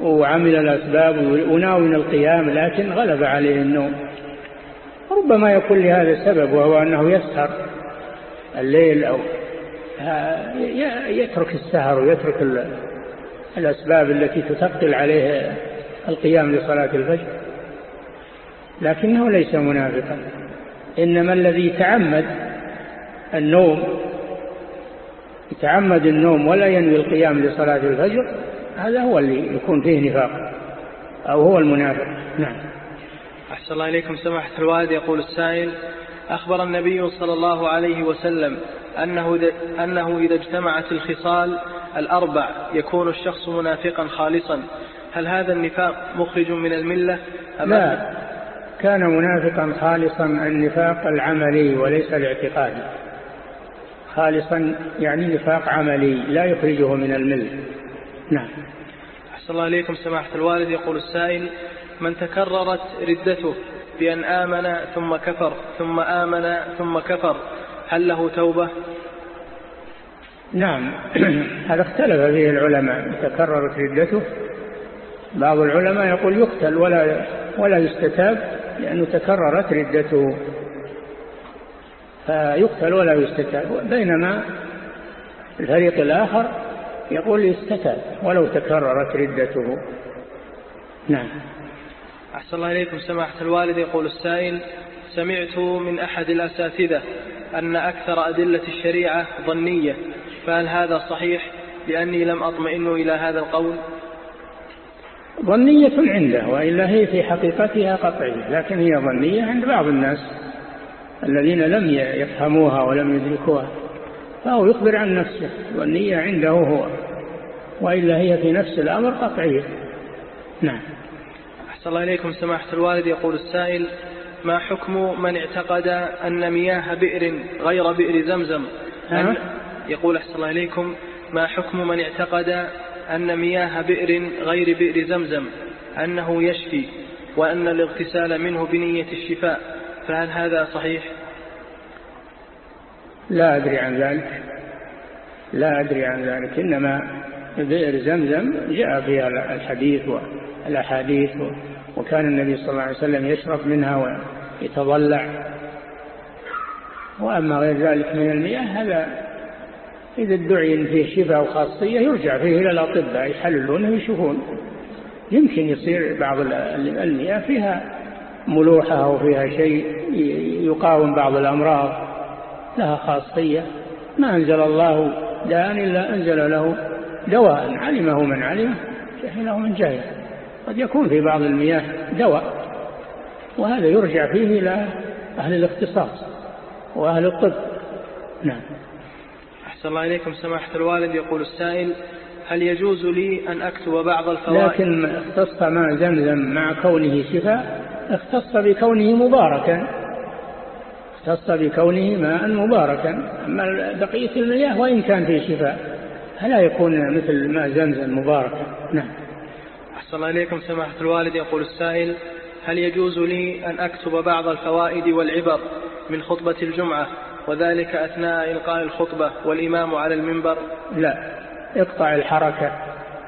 S4: وعمل الأسباب وناوي القيام لكن غلب عليه النوم. ربما يكون لهذا سبب وهو أنه يسهر الليل أو يترك السهر ويترك الأسباب التي تثقل عليه القيام لصلاة الفجر. لكنه ليس منافقا. إنما الذي تعمد النوم يتعمد النوم ولا ينوي القيام لصلاة الفجر هذا هو اللي يكون فيه نفاق أو هو المنافق. نعم.
S5: أحسن الله إليكم سماحة الوالد. يقول السائل أخبر النبي صلى الله عليه وسلم أنه, أنه إذا اجتمعت الخصال الأربع يكون الشخص منافقا خالصا. هل هذا النفاق مخرج من الملة
S4: أم لا. كان منافقا خالصا النفاق العملي وليس الاعتقادي. خالصا يعني نفاق عملي لا يخرجه من الملة. نعم.
S5: أحسن الله إليكم سماحة الوالد. يقول السائل من تكررت ردته بأن آمن ثم كفر ثم آمن ثم كفر هل له توبة؟
S4: نعم. هذا اختلف فيه العلماء. تكررت ردته بعض العلماء يقول يقتل ولا ولا يستتاب لأنه تكررت ردته. فيقتل ولا يستتاب. بينما الفريق الآخر يقول يستتاب ولو تكررت ردته. نعم.
S5: أحسن الله إليكم. سماحة الوالد يقول السائل سمعت من أحد الأساتذة أن أكثر أدلة الشريعة ظنية فهل هذا صحيح؟ لأني لم أطمئن إلى هذا القول.
S4: ظنية عنده وإلا هي في حقيقتها قطعية لكن هي ظنية عند بعض الناس الذين لم يفهموها ولم يدركوها. فهو يخبر عن نفسه والنية عنده هو وإلا هي في نفس الأمر قطعية. نعم.
S5: أحسن الله إليكم سماحة الوالد. يقول السائل ما حكم من اعتقد أن مياه بئر غير بئر زمزم؟ أن يقول أحسن الله إليكم ما حكم من اعتقد أن مياه بئر غير بئر زمزم؟ أنه يشفي وأن الاغتسال منه بنية الشفاء. فهل هذا صحيح؟
S4: لا أدري عن ذلك. لا أدري عن ذلك. إنما بئر زمزم جاء فيها الحديث والأحاديث وكان النبي صلى الله عليه وسلم يشرب منها ويتضلع. وأما غير ذلك من المياه هذا إذا ادعي فيه شفاء وخاصية يرجع فيه إلى الأطباء يحللونه ويشوفون. يمكن يصير بعض المياه فيها ملوحة أو فيها شيء يقاوم بعض الأمراض. لها خاصية ما أنزل الله داء إلا أنزل له دواء علمه من علمه جهله من جهله قد يكون في بعض المياه دواء وهذا يرجع فيه إلى أهل الاختصاص وأهل الطب. نعم.
S5: أحسن الله إليكم سماحة الوالد. يقول السائل هل يجوز لي أن أكتب بعض الفوائد؟
S4: لكن اختص ماء زمزم مع كونه شفاء اختص بكونه مباركا. اختص بكونه ماء مباركا. أما بقية المياه وإن كان فيه شفاء فلا يكون مثل ماء زمزم مباركا. نعم.
S5: أحسن الله إليكم سماحة الوالد. يقول السائل هل يجوز لي أن أكتب بعض الفوائد والعبر من خطبة الجمعة وذلك أثناء إلقاء الخطبة والإمام على المنبر؟
S4: لا. اقطع الحركة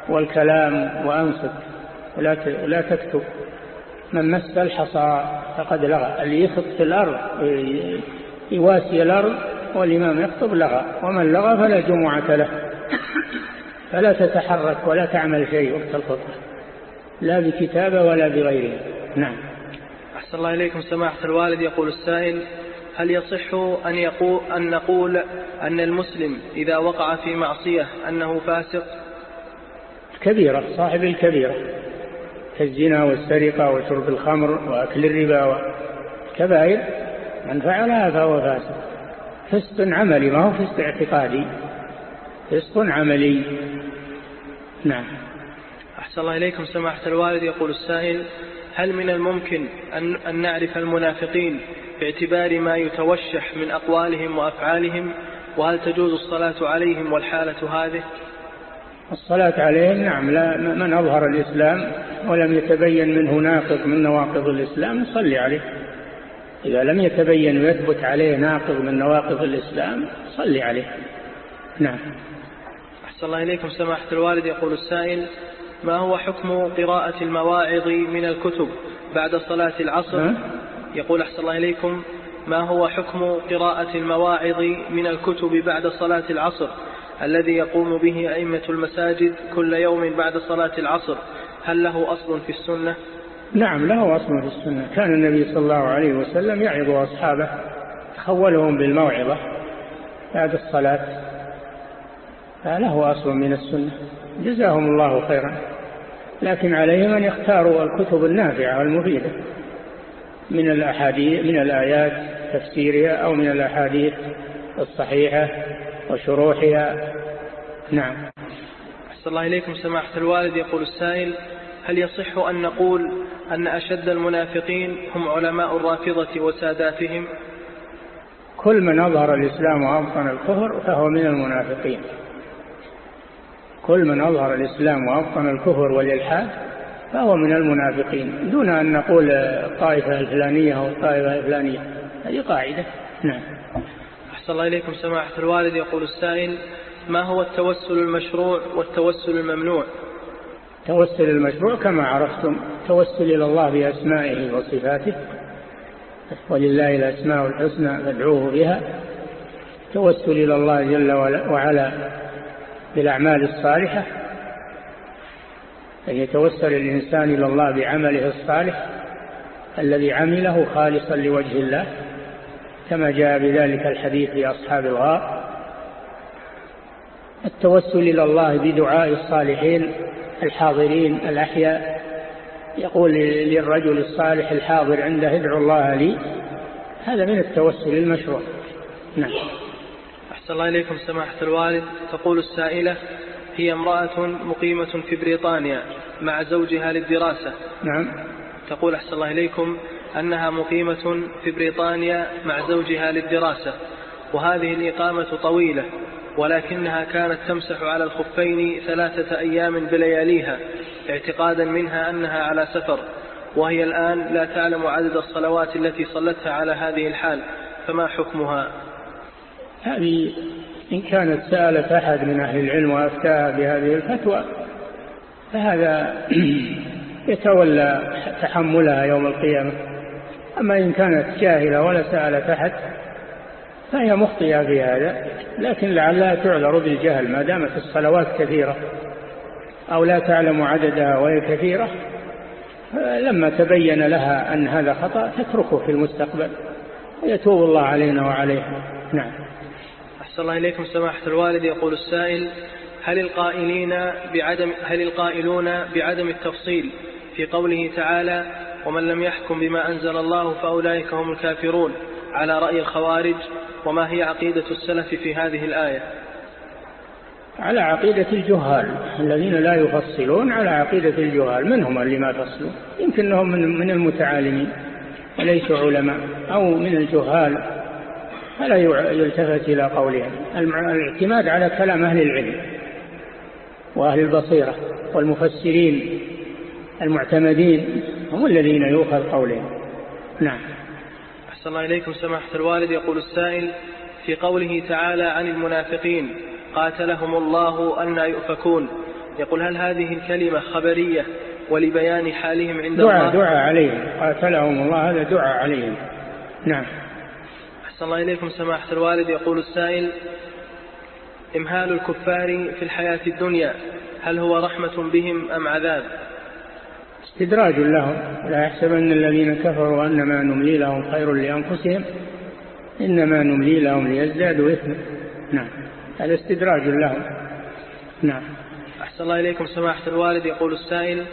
S4: والكلام وأنصت ولا لا تكتب. من مس الحصى فقد لغى. اللي يخط في الأرض يواسي الأرض والإمام يخطب لغى. ومن لغى فلا جمعة له. فلا تتحرك ولا تعمل شيء وقت الخطبة. لا بكتابة ولا بغيرها. نعم.
S5: أحسن الله إليكم سماحة الوالد. يقول السائل هل يصح أن, يقول أن نقول أن المسلم إذا وقع في معصية أنه فاسق؟
S4: كبيرة صاحب الكبيرة. كالزنا والسرقة وشرب الخمر وأكل الربا والكبائر من فعلها فهو فاسق. فسق عملي ما هو فسق اعتقادي. فسق عملي. نعم.
S5: أحسن الله إليكم سماحة الوالد. يقول السائل هل من الممكن أن نعرف المنافقين باعتبار ما يتوشح من أقوالهم وأفعالهم؟ وهل تجوز الصلاة عليهم والحالة هذه؟
S4: الصلاة عليهم نعم لا من أظهر الإسلام ولم يتبين منه ناقض من نواقض الإسلام نصلي عليه. إذا لم يتبين ويثبت عليه ناقض من نواقض الإسلام صلي عليه. نعم.
S5: أحسن الله إليكم سماحة الوالد. يقول السائل ما هو حكم قراءة المواعظ من الكتب بعد صلاة العصر؟ يقول أحسن الله إليكم ما هو حكم قراءة المواعظ من الكتب بعد صلاة العصر؟ الذي يقوم به أئمة المساجد كل يوم بعد صلاة العصر. هل له أصل في السنة؟
S4: نعم له أصل في السنة. كان النبي صلى الله عليه وسلم يعظ أصحابه خولهم بالموعظة بعد الصلاة. فله أصل من السنة. جزاهم الله خيرا. لكن عليهم أن يختاروا الكتب النافعة والمفيدة من الأحاديث من الآيات تفسيرها أو من الأحاديث الصحيحة. وشروحها. نعم.
S5: أحسن الله إليكم سماحة الوالد. يقول السائل هل يصح أن نقول أن أشد المنافقين هم علماء الرافضة وساداتهم؟
S4: كل من أظهر الإسلام وأبطن الكفر فهو من المنافقين. كل من أظهر الإسلام وأبطن الكفر والإلحاد فهو من المنافقين دون أن نقول الطائفة الفلانية أو الطائفة الفلانية. هذه قاعدة. نعم.
S5: أحسن الله إليكم سماحة الوالد. يقول السائل ما هو التوسل المشروع والتوسل الممنوع؟
S4: التوسل المشروع كما عرفتم توسل إلى الله بأسمائه وصفاته. ولله الأسماء الحسنى فادعوه بها. توسل إلى الله جل وعلا بالأعمال الصالحة. أن يتوسل الإنسان إلى الله بعمله الصالح الذي عمله خالصا لوجه الله. كما جاء بذلك الحديث لأصحاب الغار. التوسل إلى الله بدعاء الصالحين الحاضرين الأحياء. يقول للرجل الصالح الحاضر عنده ادعو الله لي. هذا من التوسل المشروع. نعم.
S5: أحسن الله إليكم سماحة الوالد. تقول السائلة هي امرأة مقيمة في بريطانيا مع زوجها للدراسة.
S4: نعم.
S5: تقول أحسن الله إليكم. أنها مقيمة في بريطانيا مع زوجها للدراسة وهذه الإقامة طويلة ولكنها كانت تمسح على الخفين ثلاثة أيام بلياليها اعتقادا منها أنها على سفر وهي الآن لا تعلم عدد الصلوات التي صلتها على هذه الحال فما حكمها؟
S4: هذه إن كانت سألت أحد من أهل العلم وأفتاها بهذه الفتوى فهذا يتولى تحملها يوم القيامة. أما إن كانت جاهلة ولا سألت أحد فهي مخطئة في هذا لكن لعلها تعذر بالجهل ما دامت الصلوات كثيرة أو لا تعلم عددها وهي كثيرة لما تبين لها أن هذا خطأ تتركه في المستقبل. ويتوب الله علينا وعليها نعم.
S5: أحسن الله إليكم سماحة الوالد. يقول السائل هل القائلين بعدم هل القائلون بعدم التفصيل في قوله تعالى ومن لم يحكم بما أنزل الله فأولئك هم الكافرون على رأي الخوارج وما هي عقيدة السلف في هذه الآية.
S4: على عقيدة الجهال الذين لا يفصلون على عقيدة الجهال. من هم اللي ما فصلوا؟ يمكن أنهم من المتعالمين وليسوا علماء أو من الجهال. فلا يلتفت إلى قولهم. الاعتماد على كلام أهل العلم وأهل البصيرة والمفسرين المعتمدين هم الذين يؤخذ قولهم. نعم.
S5: أحسن الله إليكم. سماحة الوالد يقول السائل في قوله تعالى عن المنافقين قاتلهم الله أن يؤفكون. يقول هل هذه الكلمة خبرية ولبيان حالهم عند
S4: دعاء
S5: الله؟
S4: دعاء عليهم. قاتلهم الله هذا دعاء عليهم. نعم.
S5: أحسن الله إليكم. سماحة الوالد يقول السائل إمهال الكفار في الحياة الدنيا هل هو رحمة بهم أم عذاب؟
S4: استدراج لهم. لا يحسبن الذين كفروا أنما نملي لهم خير لأنفسهم إنما نملي لهم ليزدادوا إثما. نعم. هذا استدراج لهم. نعم.
S5: أحسن الله إليكم سماحة الوالد. يقول السائل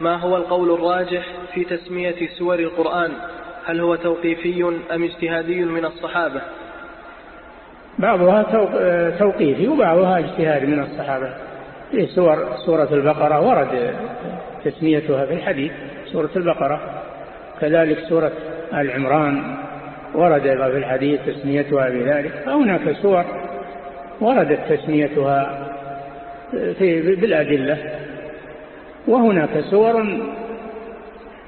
S5: ما هو القول الراجح في تسمية سور القرآن؟ هل هو توقيفي أم اجتهادي من الصحابة؟
S4: بعضها توقيفي وبعضها اجتهاد من الصحابة. في سور سورة البقرة ورد تسميتها في الحديث سورة البقرة كذلك سورة آل عمران ورد في الحديث تسميتها بذلك فهناك سور وردت تسميتها في بالأدلة وهناك سور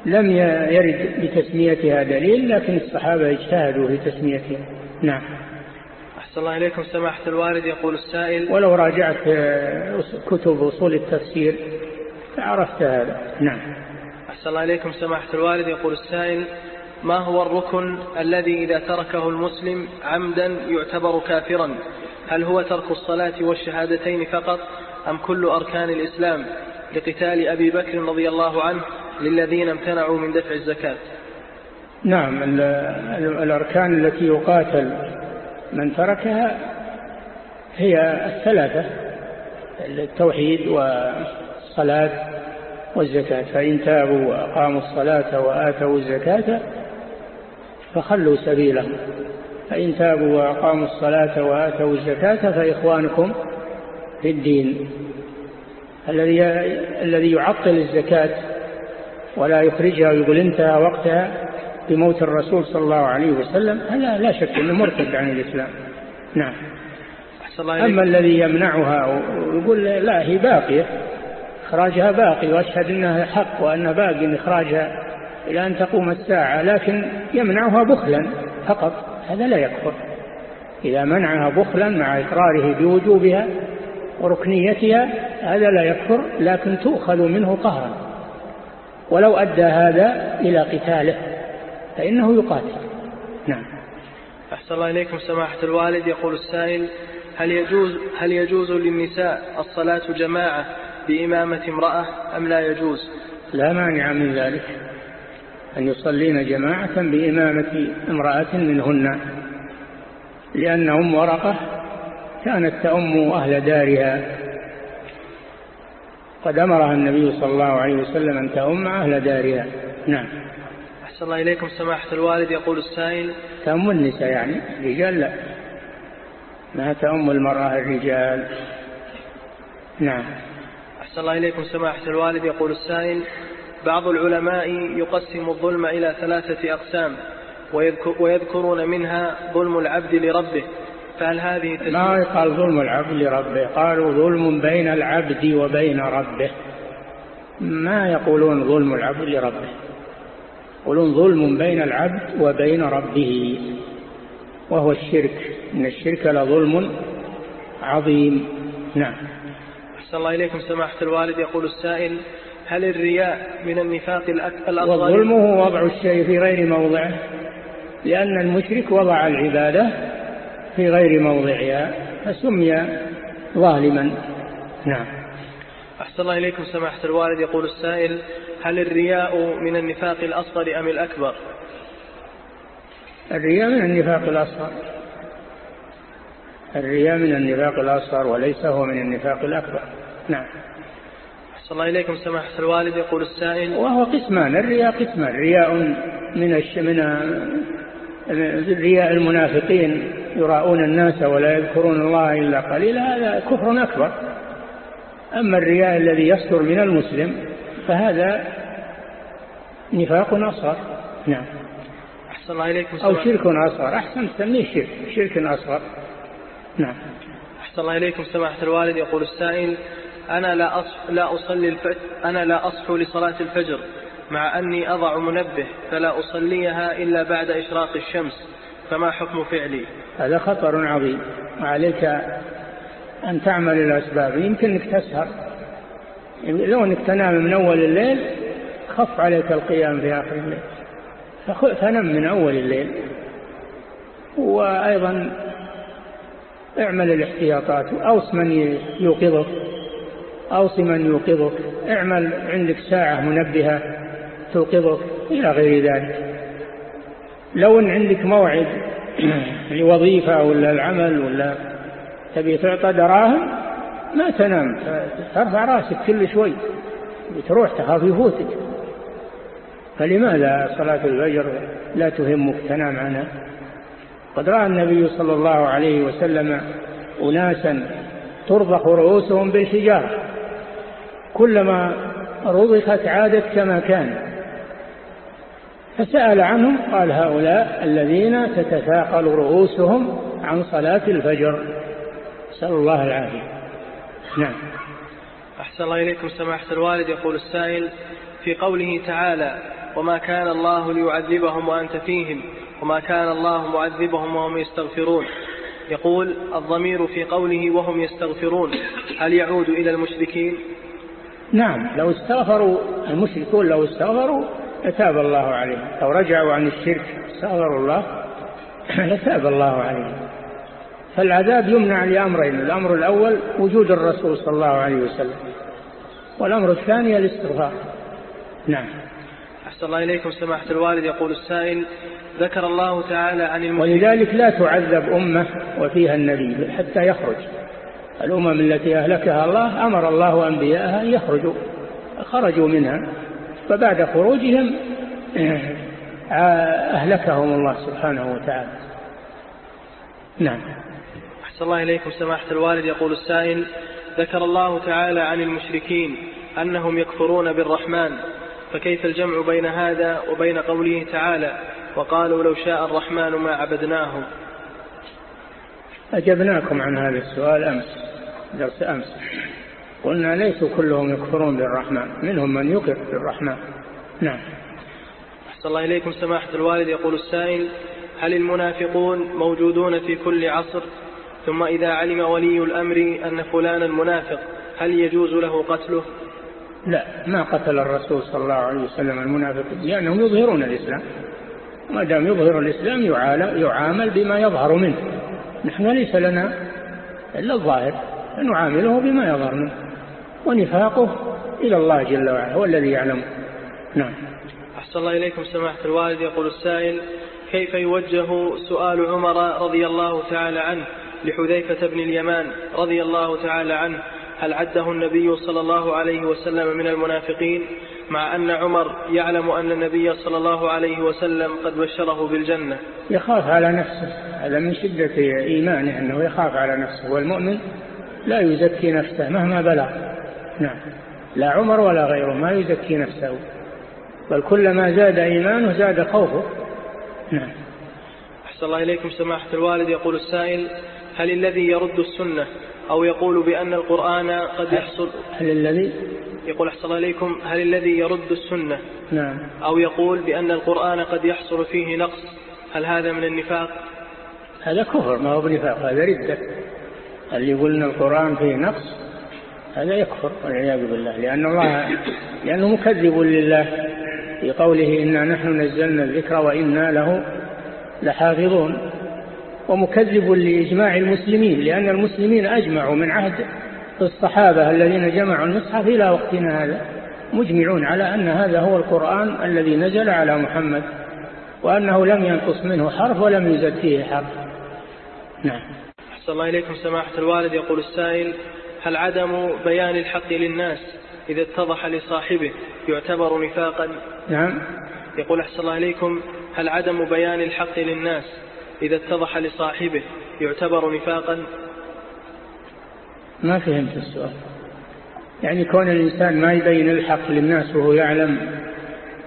S4: لم يرد بتسميتها دليل لكن الصحابة اجتهدوا في تسميتها. نعم.
S5: أحسن الله إليكم سماحة الوالد يقول السائل
S4: ولو راجعت كتب أصول التفسير عرفت هذا. نعم.
S5: أحسن الله إليكم سماحة الوالد. يقول السائل ما هو الركن الذي إذا تركه المسلم عمدا يعتبر كافرا؟ هل هو ترك الصلاة والشهادتين فقط أم كل أركان الإسلام؟ لقتال أبي بكر رضي الله عنه للذين امتنعوا من دفع الزكاة.
S4: نعم الأركان التي يقاتل من تركها هي الثلاثة التوحيد والصلاة والزكاة. فإن تابوا وأقاموا الصلاة وآتوا الزكاة فخلوا سبيلهم. فإن تابوا وأقاموا الصلاة وآتوا الزكاة فإخوانكم في الدين. الذي الذي يعطل الزكاة ولا يخرجها ويقول انتهى وقتها بموت الرسول صلى الله عليه وسلم هذا لا شك أنه مرتد عن الإسلام. نعم. أما الذي يمنعها ويقول لا هي باقية. إخراجها باقي وأشهد أنها حق وأن باقي إخراجها إلى أن تقوم الساعة لكن يمنعها بخلا فقط هذا لا يكفر. إذا منعها بخلا مع إقراره بوجوبها وركنيتها هذا لا يكفر لكن تؤخذ منه قهرا. ولو أدى هذا إلى قتاله فإنه يقاتل. نعم.
S5: أحسن الله إليكم سماحة الوالد. يقول السائل هل يجوز, هل يجوز للنساء الصلاة جماعة بإمامة امرأة أم لا يجوز؟
S4: لا مانع من ذلك. أن يصلين جماعة بإمامة امرأة منهن. لأن أم ورقة كانت تأم أهل دارها. قد أمرها النبي صلى الله عليه وسلم أن تأم أهل دارها. نعم.
S5: أحسن الله إليكم. سماحة الوالد يقول السائل
S4: تأم النساء يعني رجال لا. ما تأم المرأة الرجال. نعم.
S5: أحسن الله إليكم سماحة الوالد. يقول السائل بعض العلماء يقسم الظلم إلى ثلاثة أقسام ويذكرون منها ظلم العبد لربه. فهل هذه
S4: ما يقال ظلم العبد لربه قالوا ظلم بين العبد وبين ربه. ما يقولون ظلم العبد لربه؟ يقولون ظلم بين العبد وبين ربه وهو الشرك. إن الشرك لظلم عظيم. نعم.
S5: أحسن الله إليكم سماحة الوالد. يقول السائل هل الرياء من النفاق الأصغر؟
S4: والظلم هو وضع الشيء في غير موضعه لأن المشرك وضع العبادة في غير موضعها فسمي ظالما. نعم.
S5: أحسن الله إليكم سماحة الوالد. يقول السائل هل الرياء من النفاق الأصغر أم الأكبر؟
S4: الرياء من النفاق الأصغر. الرياء من النفاق الأصغر وليس هو من النفاق الأكبر. نعم.
S5: أحسن الله إليكم سماحة الوالد يقول السائل.
S4: وهو قسمان الرياء قسمان رياء من الش... من رياء المنافقين يراؤون الناس ولا يذكرون الله إلا قليلا هذا كفر أكبر. أما الرياء الذي يصدر من المسلم فهذا نفاق أصغر. نعم.
S5: أحسن الله إليكم
S4: أو شرك أصغر. أحسن تسميه شرك شرك أصغر. نعم.
S5: أحسن الله إليكم سماحة الوالد. يقول السائل أنا لا أصح لا أصلي الفجر أنا لا أصحو لصلاة الفجر مع أني أضع منبه فلا أصليها إلا بعد إشراق الشمس. فما حكم فعلي؟
S4: هذا خطر عظيم. وعليك أن تعمل الأسباب يمكن أنك تسهر. لو أنك تنام من أول الليل خف عليك القيام في آخر الليل. فنم من أول الليل. وأيضا اعمل الاحتياطات. أوص من يوقظك. أوص من يوقظك. اعمل عندك ساعة منبهة توقظك إلى غير ذلك. لو أن عندك موعد لوظيفة ولا العمل ولا تبي تعطى دراهم ما تنام. ترفع رأسك كل شوي. بتروح تخاف يفوتك. فلماذا صلاة الفجر لا تهمك تنام عنها؟ قد رأى النبي صلى الله عليه وسلم أناسا ترضخ رؤوسهم بالحجارة كلما رضخت عادت كما كان. فسأل عنهم قال هؤلاء الذين تتثاقل رؤوسهم عن صلاة الفجر. نسأل الله العافية. نعم.
S5: أحسن الله إليكم سماحة الوالد. يقول السائل في قوله تعالى وما كان الله ليعذبهم وأنت فيهم وما كان الله معذبهم وهم يستغفرون. يقول الضمير في قوله وهم يستغفرون هل يعود إلى المشركين؟
S4: نعم لو استغفروا المشركون لو استغفروا لتاب الله عليهم. لو رجعوا عن الشرك استغفروا الله لتاب الله عليهم. فالعذاب يمنع لأمرين الأمر الأول وجود الرسول صلى الله عليه وسلم والأمر الثاني الاستغفار. نعم.
S5: أحسن الله إليكم سماحة الوالد. يقول السائل ذكر الله تعالى عن
S4: المشركين. ولذلك لا تعذب أمة وفيها النبي حتى يخرج. الأمم التي أهلكها الله أمر الله أنبياءها أن يخرجوا. خرجوا منها. فبعد خروجهم أهلكهم الله سبحانه وتعالى. نعم.
S5: أحسن الله إليكم سماحة الوالد. يقول السائل ذكر الله تعالى عن المشركين أنهم يكفرون بالرحمن. فكيف الجمع بين هذا وبين قوله تعالى وقالوا لو شاء الرحمن ما عبدناهم؟
S4: أجبناكم عن هذا السؤال أمس درس أمس. قلنا ليسوا كلهم يكفرون بالرحمن منهم من يكفر بالرحمن. نعم.
S5: أحسن الله إليكم سماحة الوالد. يقول السائل هل المنافقون موجودون في كل عصر؟ ثم إذا علم ولي الأمر أن فلانا منافق هل يجوز له قتله؟
S4: لا ما قتل الرسول صلى الله عليه وسلم المنافقين لأنهم يظهرون الإسلام. ما دام يظهر الإسلام يعامل بما يظهر منه. نحن ليس لنا إلا الظاهر نعامله بما يظهر منه. ونفاقه إلى الله جل وعلا هو الذي يعلم. نعم.
S5: أحسن الله إليكم سماحة الوالد. يقول السائل كيف يوجه سؤال عمر رضي الله تعالى عنه لحذيفة بن اليمان رضي الله تعالى عنه؟ هل عده النبي صلى الله عليه وسلم من المنافقين مع أن عمر يعلم أن النبي صلى الله عليه وسلم قد بشره بالجنة؟
S4: يخاف على نفسه. هذا من شدة إيمانه أنه يخاف على نفسه والمؤمن لا يزكي نفسه مهما بلغ. نعم. لا عمر ولا غيره ما يزكي نفسه بل كلما زاد إيمانه زاد خوفه. نعم.
S5: أحسن الله إليكم سماحة الوالد. يقول السائل هل الذي يرد السنة أو يقول بأن القرآن قد يحصل
S4: هل الذي؟
S5: يقول أحسن إليكم هل الذي يرد السنة؟
S4: نعم.
S5: أو يقول بأن القرآن قد يحصل فيه نقص هل هذا من النفاق؟
S4: هذا كفر ما هو بنفاق هذا ردة. اللي يقولنا القرآن فيه نقص؟ هذا يكفر والعياذ بالله. لأن الله لأنه مكذب لله في قوله إنا نحن نزلنا الذكر وإنا له لحافظون. ومكذب لإجماع المسلمين لأن المسلمين أجمعوا من عهد الصحابة الذين جمعوا المصحف إلى وقتنا هذا مجمعون على أن هذا هو القرآن الذي نزل على محمد وأنه لم ينقص منه حرف ولم يزد فيه حرف. نعم.
S5: أحسن الله إليكم سماحة الوالد. يقول السائل هل عدم بيان الحق للناس إذا اتضح لصاحبه يعتبر نفاقا؟
S4: نعم.
S5: يقول أحسن الله إليكم هل عدم بيان الحق للناس إذا اتضح لصاحبه يعتبر نفاقا؟
S4: ما فهمت السؤال. يعني كون الإنسان ما يبين الحق للناس وهو يعلم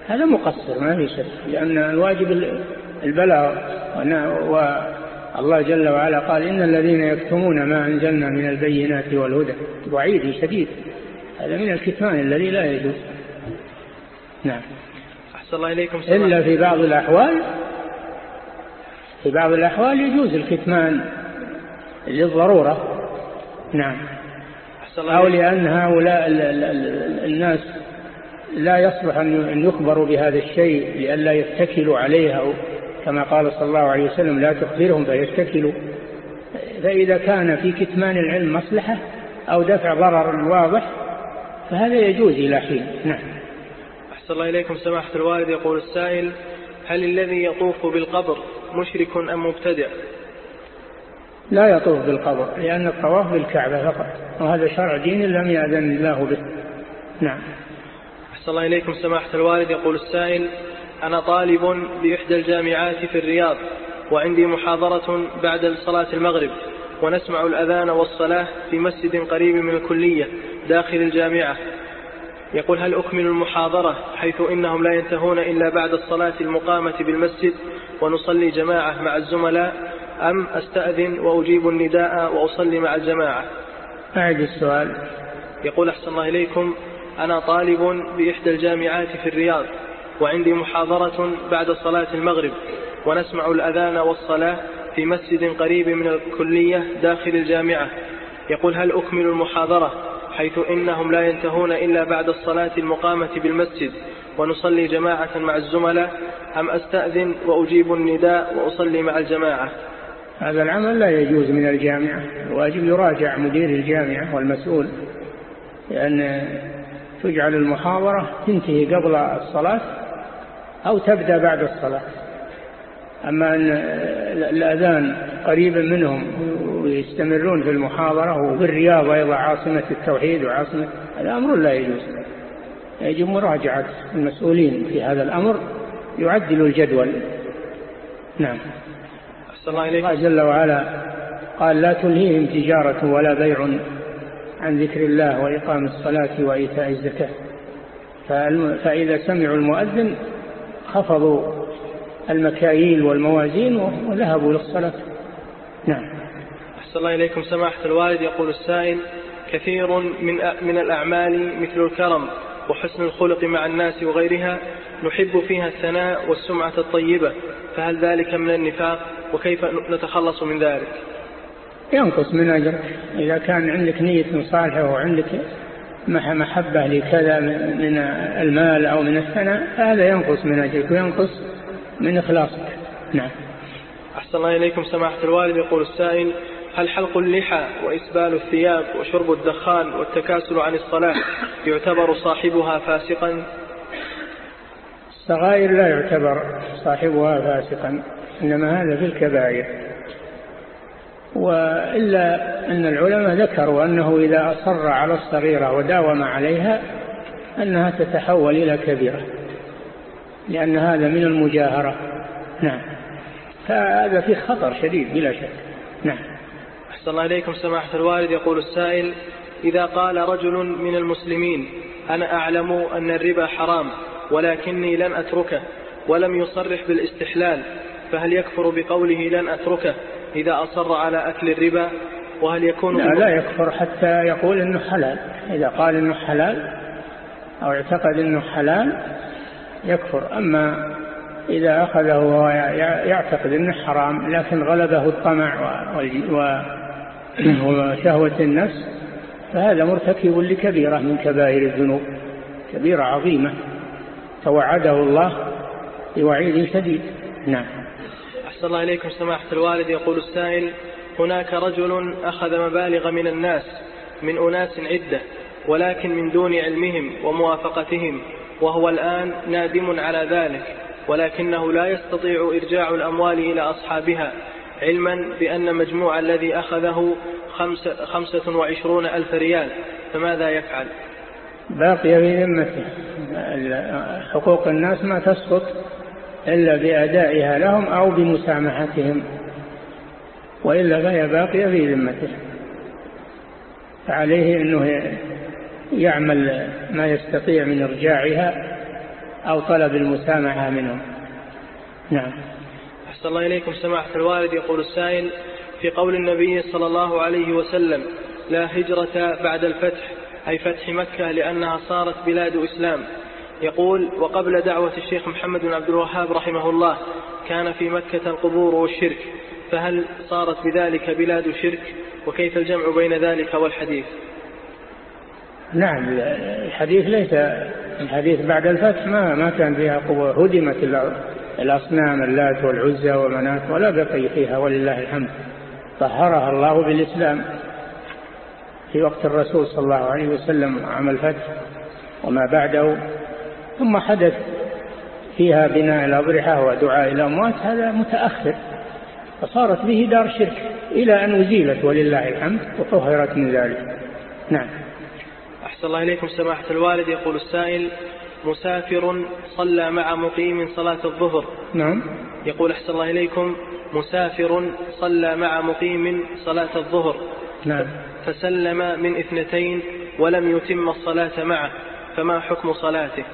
S4: هذا مقصر ما في شك. لأن الواجب البلاغ والله جل وعلا قال إن الذين يكتمون ما أنزلنا من البينات والهدى. وعيد شديد. هذا من الكتمان الذي لا يجوز. نعم.
S5: أحسن الله إليكم.
S4: إلا في بعض الأحوال في بعض الأحوال يجوز الكتمان للضرورة. نعم. أو لأن هؤلاء الناس لا يصلح أن يخبروا بهذا الشيء لئلا يتكلوا عليها كما قال صلى الله عليه وسلم لا تخبرهم فيتكلوا. فإذا كان في كتمان العلم مصلحة أو دفع ضرر واضح فهذا يجوز إلى حين. نعم.
S5: أحسن الله إليكم سماحة الوالد. يقول السائل هل الذي يطوف بالقبر مشرك أم مبتدع؟
S4: لا يطوف بالقبر لأن الطواف بالكعبة فقط وهذا شرع دين لم يأذن الله به. نعم.
S5: أحسن الله إليكم سماحة الوالد. يقول السائل أنا طالب بإحدى الجامعات في الرياض وعندي محاضرة بعد صلاة المغرب ونسمع الأذان والصلاة في مسجد قريب من الكلية داخل الجامعة. يقول هل أكمل المحاضرة حيث إنهم لا ينتهون إلا بعد الصلاة المقامة بالمسجد ونصلي جماعة مع الزملاء أم أستأذن وأجيب النداء وأصلي مع الجماعة؟
S4: أعد السؤال.
S5: يقول أحسن الله إليكم أنا طالب بإحدى الجامعات في الرياض وعندي محاضرة بعد صلاة المغرب ونسمع الأذان والصلاة في مسجد قريب من الكلية داخل الجامعة. يقول هل أكمل المحاضرة؟ حيث إنهم لا ينتهون إلا بعد الصلاة المقامة بالمسجد ونصلي جماعة مع الزملاء أم أستأذن وأجيب النداء وأصلي مع الجماعة؟
S4: هذا العمل لا يجوز من الجامعة الواجب يراجع مدير الجامعة والمسؤول لأن تجعل المحاضرة تنتهي قبل الصلاة أو تبدأ بعد الصلاة. أما أن الأذان قريبا منهم ويستمرون في المحاضرة وفي الرياض أيضا عاصمة التوحيد وعاصمة هذا أمر لا يجوز. يجب مراجعة المسؤولين في هذا الأمر يعدلوا الجدول. نعم. الله جل وعلا قال لا تلهيهم تجارة ولا بيع عن ذكر الله وإقام الصلاة وإيتاء الزكاة. فإذا سمعوا المؤذن خفضوا المكاييل والموازين وذهبوا للصلاة نعم.
S5: أحسن الله إليكم سماحة الوالد. يقول السائل كثير من من الأعمال مثل الكرم وحسن الخلق مع الناس وغيرها نحب فيها الثناء والسمعة الطيبة فهل ذلك من النفاق؟ وكيف نتخلص من ذلك؟
S4: ينقص من أجرك إذا كان عندك نية صالحة وعندك محبة لكذا من المال أو من الثناء هذا ينقص من أجرك وينقص من إخلاصك. نعم.
S5: أحسن الله إليكم سماحة الوالد. يقول السائل هل حلق اللحى وإسبال الثياب وشرب الدخان والتكاسل عن الصلاة يعتبر صاحبها فاسقا؟
S4: الصغائر لا يعتبر صاحبها فاسقا إنما هذا في الكبائر. وإلا أن العلماء ذكروا أنه إذا أصر على الصغيرة وداوم عليها أنها تتحول إلى كبيرة لأن هذا من المجاهرة. نعم. فهذا في خطر شديد بلا شك. نعم.
S5: أحسن الله إليكم سماحة الوالد. يقول السائل إذا قال رجل من المسلمين أنا أعلم أن الربا حرام ولكني لن أتركه ولم يصرح بالاستحلال فهل يكفر بقوله لن أتركه إذا أصر على أكل الربا؟ وهل يكون
S4: لا, لا يكفر حتى يقول إنه حلال. إذا قال إنه حلال أو اعتقد إنه حلال يكفر. أما إذا أخذه وهو يعتقد أنه حرام لكن غلبه الطمع وشهوة النفس فهذا مرتكب لكبيرة من كبائر الذنوب كبيرة عظيمة. توعده الله بوعيد شديد. نعم.
S5: أحسن الله إليكم سماحة الوالد. يقول السائل هناك رجل أخذ مبالغ من الناس من أناس عدة ولكن من دون علمهم وموافقتهم وهو الآن نادم على ذلك ولكنه لا يستطيع إرجاع الأموال إلى أصحابها. علما بأن مجموع الذي أخذه خمسة, خمسة وعشرون ألف ريال. فماذا يفعل؟
S4: باقي في ذمته. حقوق الناس ما تسقط إلا بأدائها لهم أو بمسامحتهم وإلا فهي باقية في ذمته. فعليه أنه يعمل ما يستطيع من إرجاعها أو طلب المسامحة منهم. نعم.
S5: أحسن الله إليكم سماحة الوالد يقول السائل في قول النبي صلى الله عليه وسلم لا هجرة بعد الفتح أي فتح مكة لأنها صارت بلاد إسلام. يقول وقبل دعوة الشيخ محمد بن عبد الوهاب رحمه الله كان في مكة القبور والشرك فهل صارت بذلك بلاد شرك؟ وكيف الجمع بين ذلك والحديث؟
S4: نعم الحديث ليس الحديث بعد الفتح ما ما كان فيها قوة هدمت الأصنام اللات والعزى ومنات ولا بقي فيها ولله الحمد. طهرها الله بالإسلام في وقت الرسول صلى الله عليه وسلم عام الفتح وما بعده. ثم حدث فيها بناء الأضرحة ودعاء الأموات هذا متأخر. فصارت به دار شرك إلى أن أزيلت ولله الحمد وطهرت من ذلك. نعم.
S5: أحسن الله إليكم سماحة الوالد. يقول السائل مسافر صلى مع مقيم صلاة الظهر.
S4: نعم.
S5: يقول أحسن الله إليكم مسافر صلى مع مقيم صلاة الظهر.
S4: نعم.
S5: فسلم من اثنتين ولم يتم الصلاة معه فما حكم صلاته؟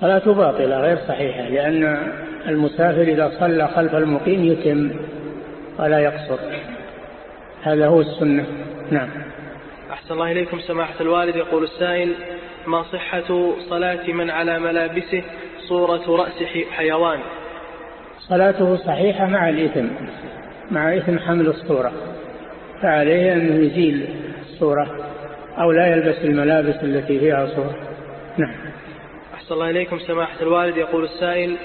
S4: صلاته باطلة غير صحيحة لأن المسافر إذا صلى خلف المقيم يتم ولا يقصر. هذا هو السنة. نعم.
S5: أحسن الله إليكم سماحة الوالد يقول السائل ما صحة صلاة من على ملابسه صورة رأس حيوان.
S4: صلاته صحيحة مع الإثم مع إثم حمل الصورة. فعليه أنه يزيل الصورة أو لا يلبس الملابس التي فيها صورة. نعم.
S5: أحسن الله إليكم سماحة الوالد. يقول السائل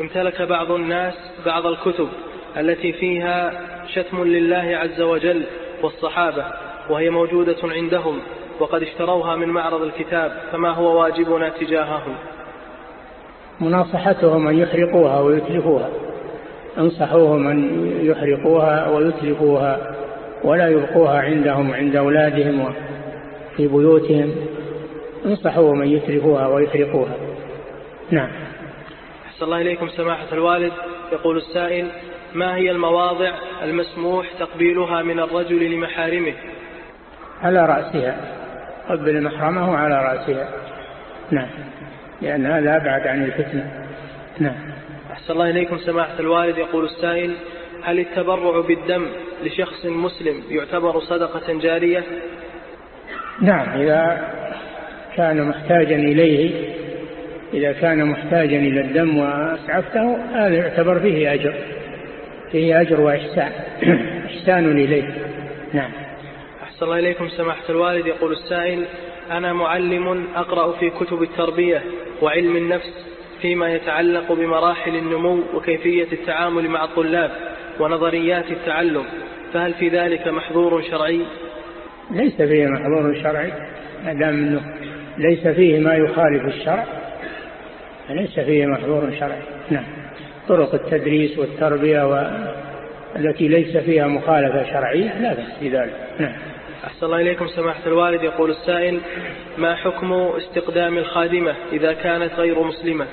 S5: امتلك بعض الناس بعض الكتب التي فيها شتم لله عز وجل والصحابة وهي موجودة عندهم. وقد اشتروها من معرض الكتاب فما هو واجبنا تجاههم؟
S4: مناصحتهم أن يحرقوها ويتلفوها. انصحوهم أن يحرقوها ويتلفوها ولا يبقوها عندهم عند أولادهم في بيوتهم. انصحوهم أن يتلفوها ويحرقوها. نعم.
S5: أحسن الله إليكم سماحة الوالد. يقول السائل ما هي المواضع المسموح تقبيلها من الرجل لمحارمه؟
S4: على رأسها. قبل محرمه على رأسها. نعم. لأن هذا أبعد عن الفتنة. نعم.
S5: أحسن الله إليكم سماحة الوالد. يقول السائل هل التبرع بالدم لشخص مسلم يعتبر صدقة جارية؟
S4: نعم. إذا كان محتاجا إليه إذا كان محتاجا إلى الدم وأسعفته هذا يعتبر فيه أجر. فيه أجر وإحسان. إحسان إليه. نعم.
S5: أحسن الله إليكم سماحة الوالد. يقول السائل أنا معلم أقرأ في كتب التربية وعلم النفس فيما يتعلق بمراحل النمو وكيفية التعامل مع الطلاب ونظريات التعلم فهل في ذلك محظور شرعي؟
S4: ليس فيه محظور شرعي ما دام إنه ليس فيه ما يخالف الشرع ليس فيه محظور شرعي. نعم. طرق التدريس والتربية والتي ليس فيها مخالفة شرعية لا بأس في ذلك نعم.
S5: أحسن الله إليكم سماحة الوالد. يقول السائل ما حكم استقدام الخادمة إذا كانت غير مسلمة؟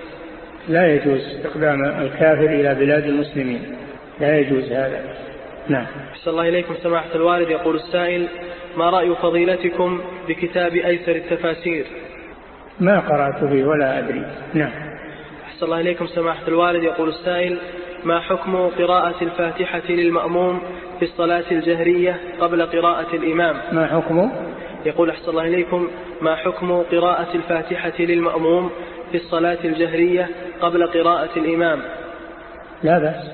S4: لا يجوز استقدام الكافر إلى بلاد المسلمين. لا يجوز هذا. نعم.
S5: أحسن الله إليكم سماحة الوالد. يقول السائل ما رأي فضيلتكم بكتاب أيسر التفاسير؟
S4: ما قرأت فيه ولا أدري. نعم.
S5: أحسن الله إليكم سماحة الوالد. يقول السائل ما حكم قراءة الفاتحة للمأموم في الصلاة الجهرية قبل قراءة الإمام؟
S4: ما حكم؟
S5: يقول أحسن الله إليكم ما حكم قراءة الفاتحة للمأموم في الصلاة الجهرية قبل قراءة الإمام؟
S4: لا بأس.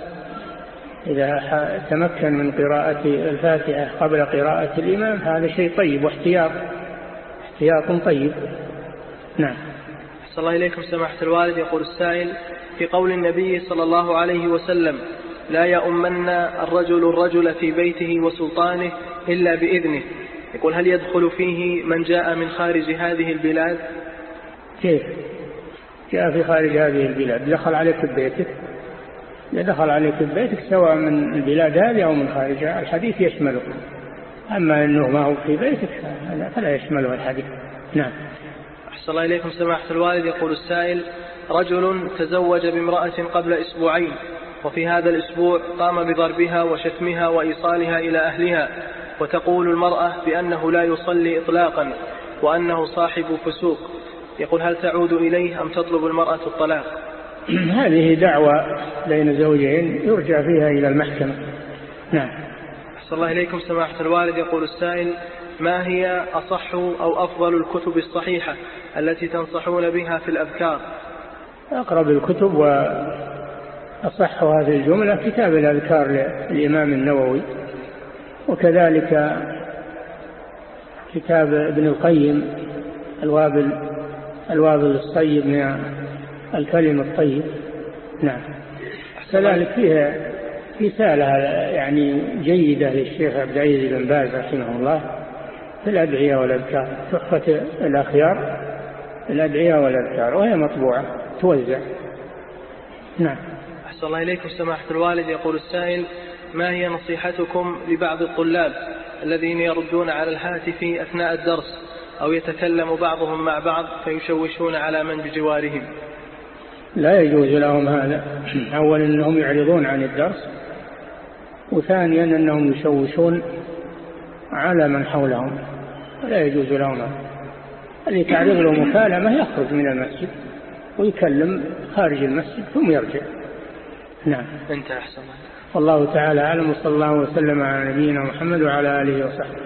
S4: إذا تمكن من قراءة الفاتحة قبل قراءة الإمام هذا شيء طيب واحتياط. احتياط طيب. نعم.
S5: صلى الله إليكم سماحة الوالد. يقول السائل في قول النبي صلى الله عليه وسلم لا يؤمن الرجل الرجل في بيته وسلطانه إلا بإذنه. يقول هل يدخل فيه من جاء من خارج هذه البلاد؟
S4: كيف؟ جاء في خارج هذه البلاد. دخل عليك ببيتك دخل عليك ببيتك سواء من البلاد هذه أو من خارجها الحديث يشمله. أما أنه ما هو في بيتك فلا يشمله الحديث. نعم.
S5: أحسن الله إليكم سماحة الوالد. يقول السائل رجل تزوج بامرأة قبل أسبوعين وفي هذا الأسبوع قام بضربها وشتمها وإيصالها إلى أهلها وتقول المرأة بأنه لا يصلي إطلاقا وأنه صاحب فسوق. يقول هل تعود إليه أم تطلب المرأة الطلاق؟
S4: هذه دعوة بين زوجين يرجع فيها إلى المحكمة. نعم.
S5: أحسن الله إليكم سماحة الوالد. يقول السائل ما هي أصح أو أفضل الكتب الصحيحة التي تنصحون بها في الأذكار؟
S4: أقرب الكتب وأصحها في الجملة كتاب الأذكار للإمام النووي وكذلك كتاب ابن القيم الوابل الوابل الصيب من الكلم الطيب. نعم. كذلك فيها رسالة يعني جيدة للشيخ عبد العزيز بن باز رحمه الله في الأدعية والأذكار تحفة الأخيار الأدعية والأذكار وهي مطبوعة. توزع. نعم.
S5: أحسن الله إليكم سماحة الوالد. يقول السائل ما هي نصيحتكم لبعض الطلاب الذين يردون على الهاتف أثناء الدرس أو يتكلم بعضهم مع بعض فيشوشون على من بجوارهم
S4: لا يجوز لهم هذا. أولا أنهم يعرضون عن الدرس وثانيا أنهم يشوشون على من حولهم. لا يجوز لهم هذا. اللي تعرض له مكالمة يخرج من المسجد. ويكلم خارج المسجد ثم يرجع. نعم.
S5: انت أحسن
S4: والله تعالى أعلم وصلى الله وسلم على نبينا محمد وعلى آله وصحبه.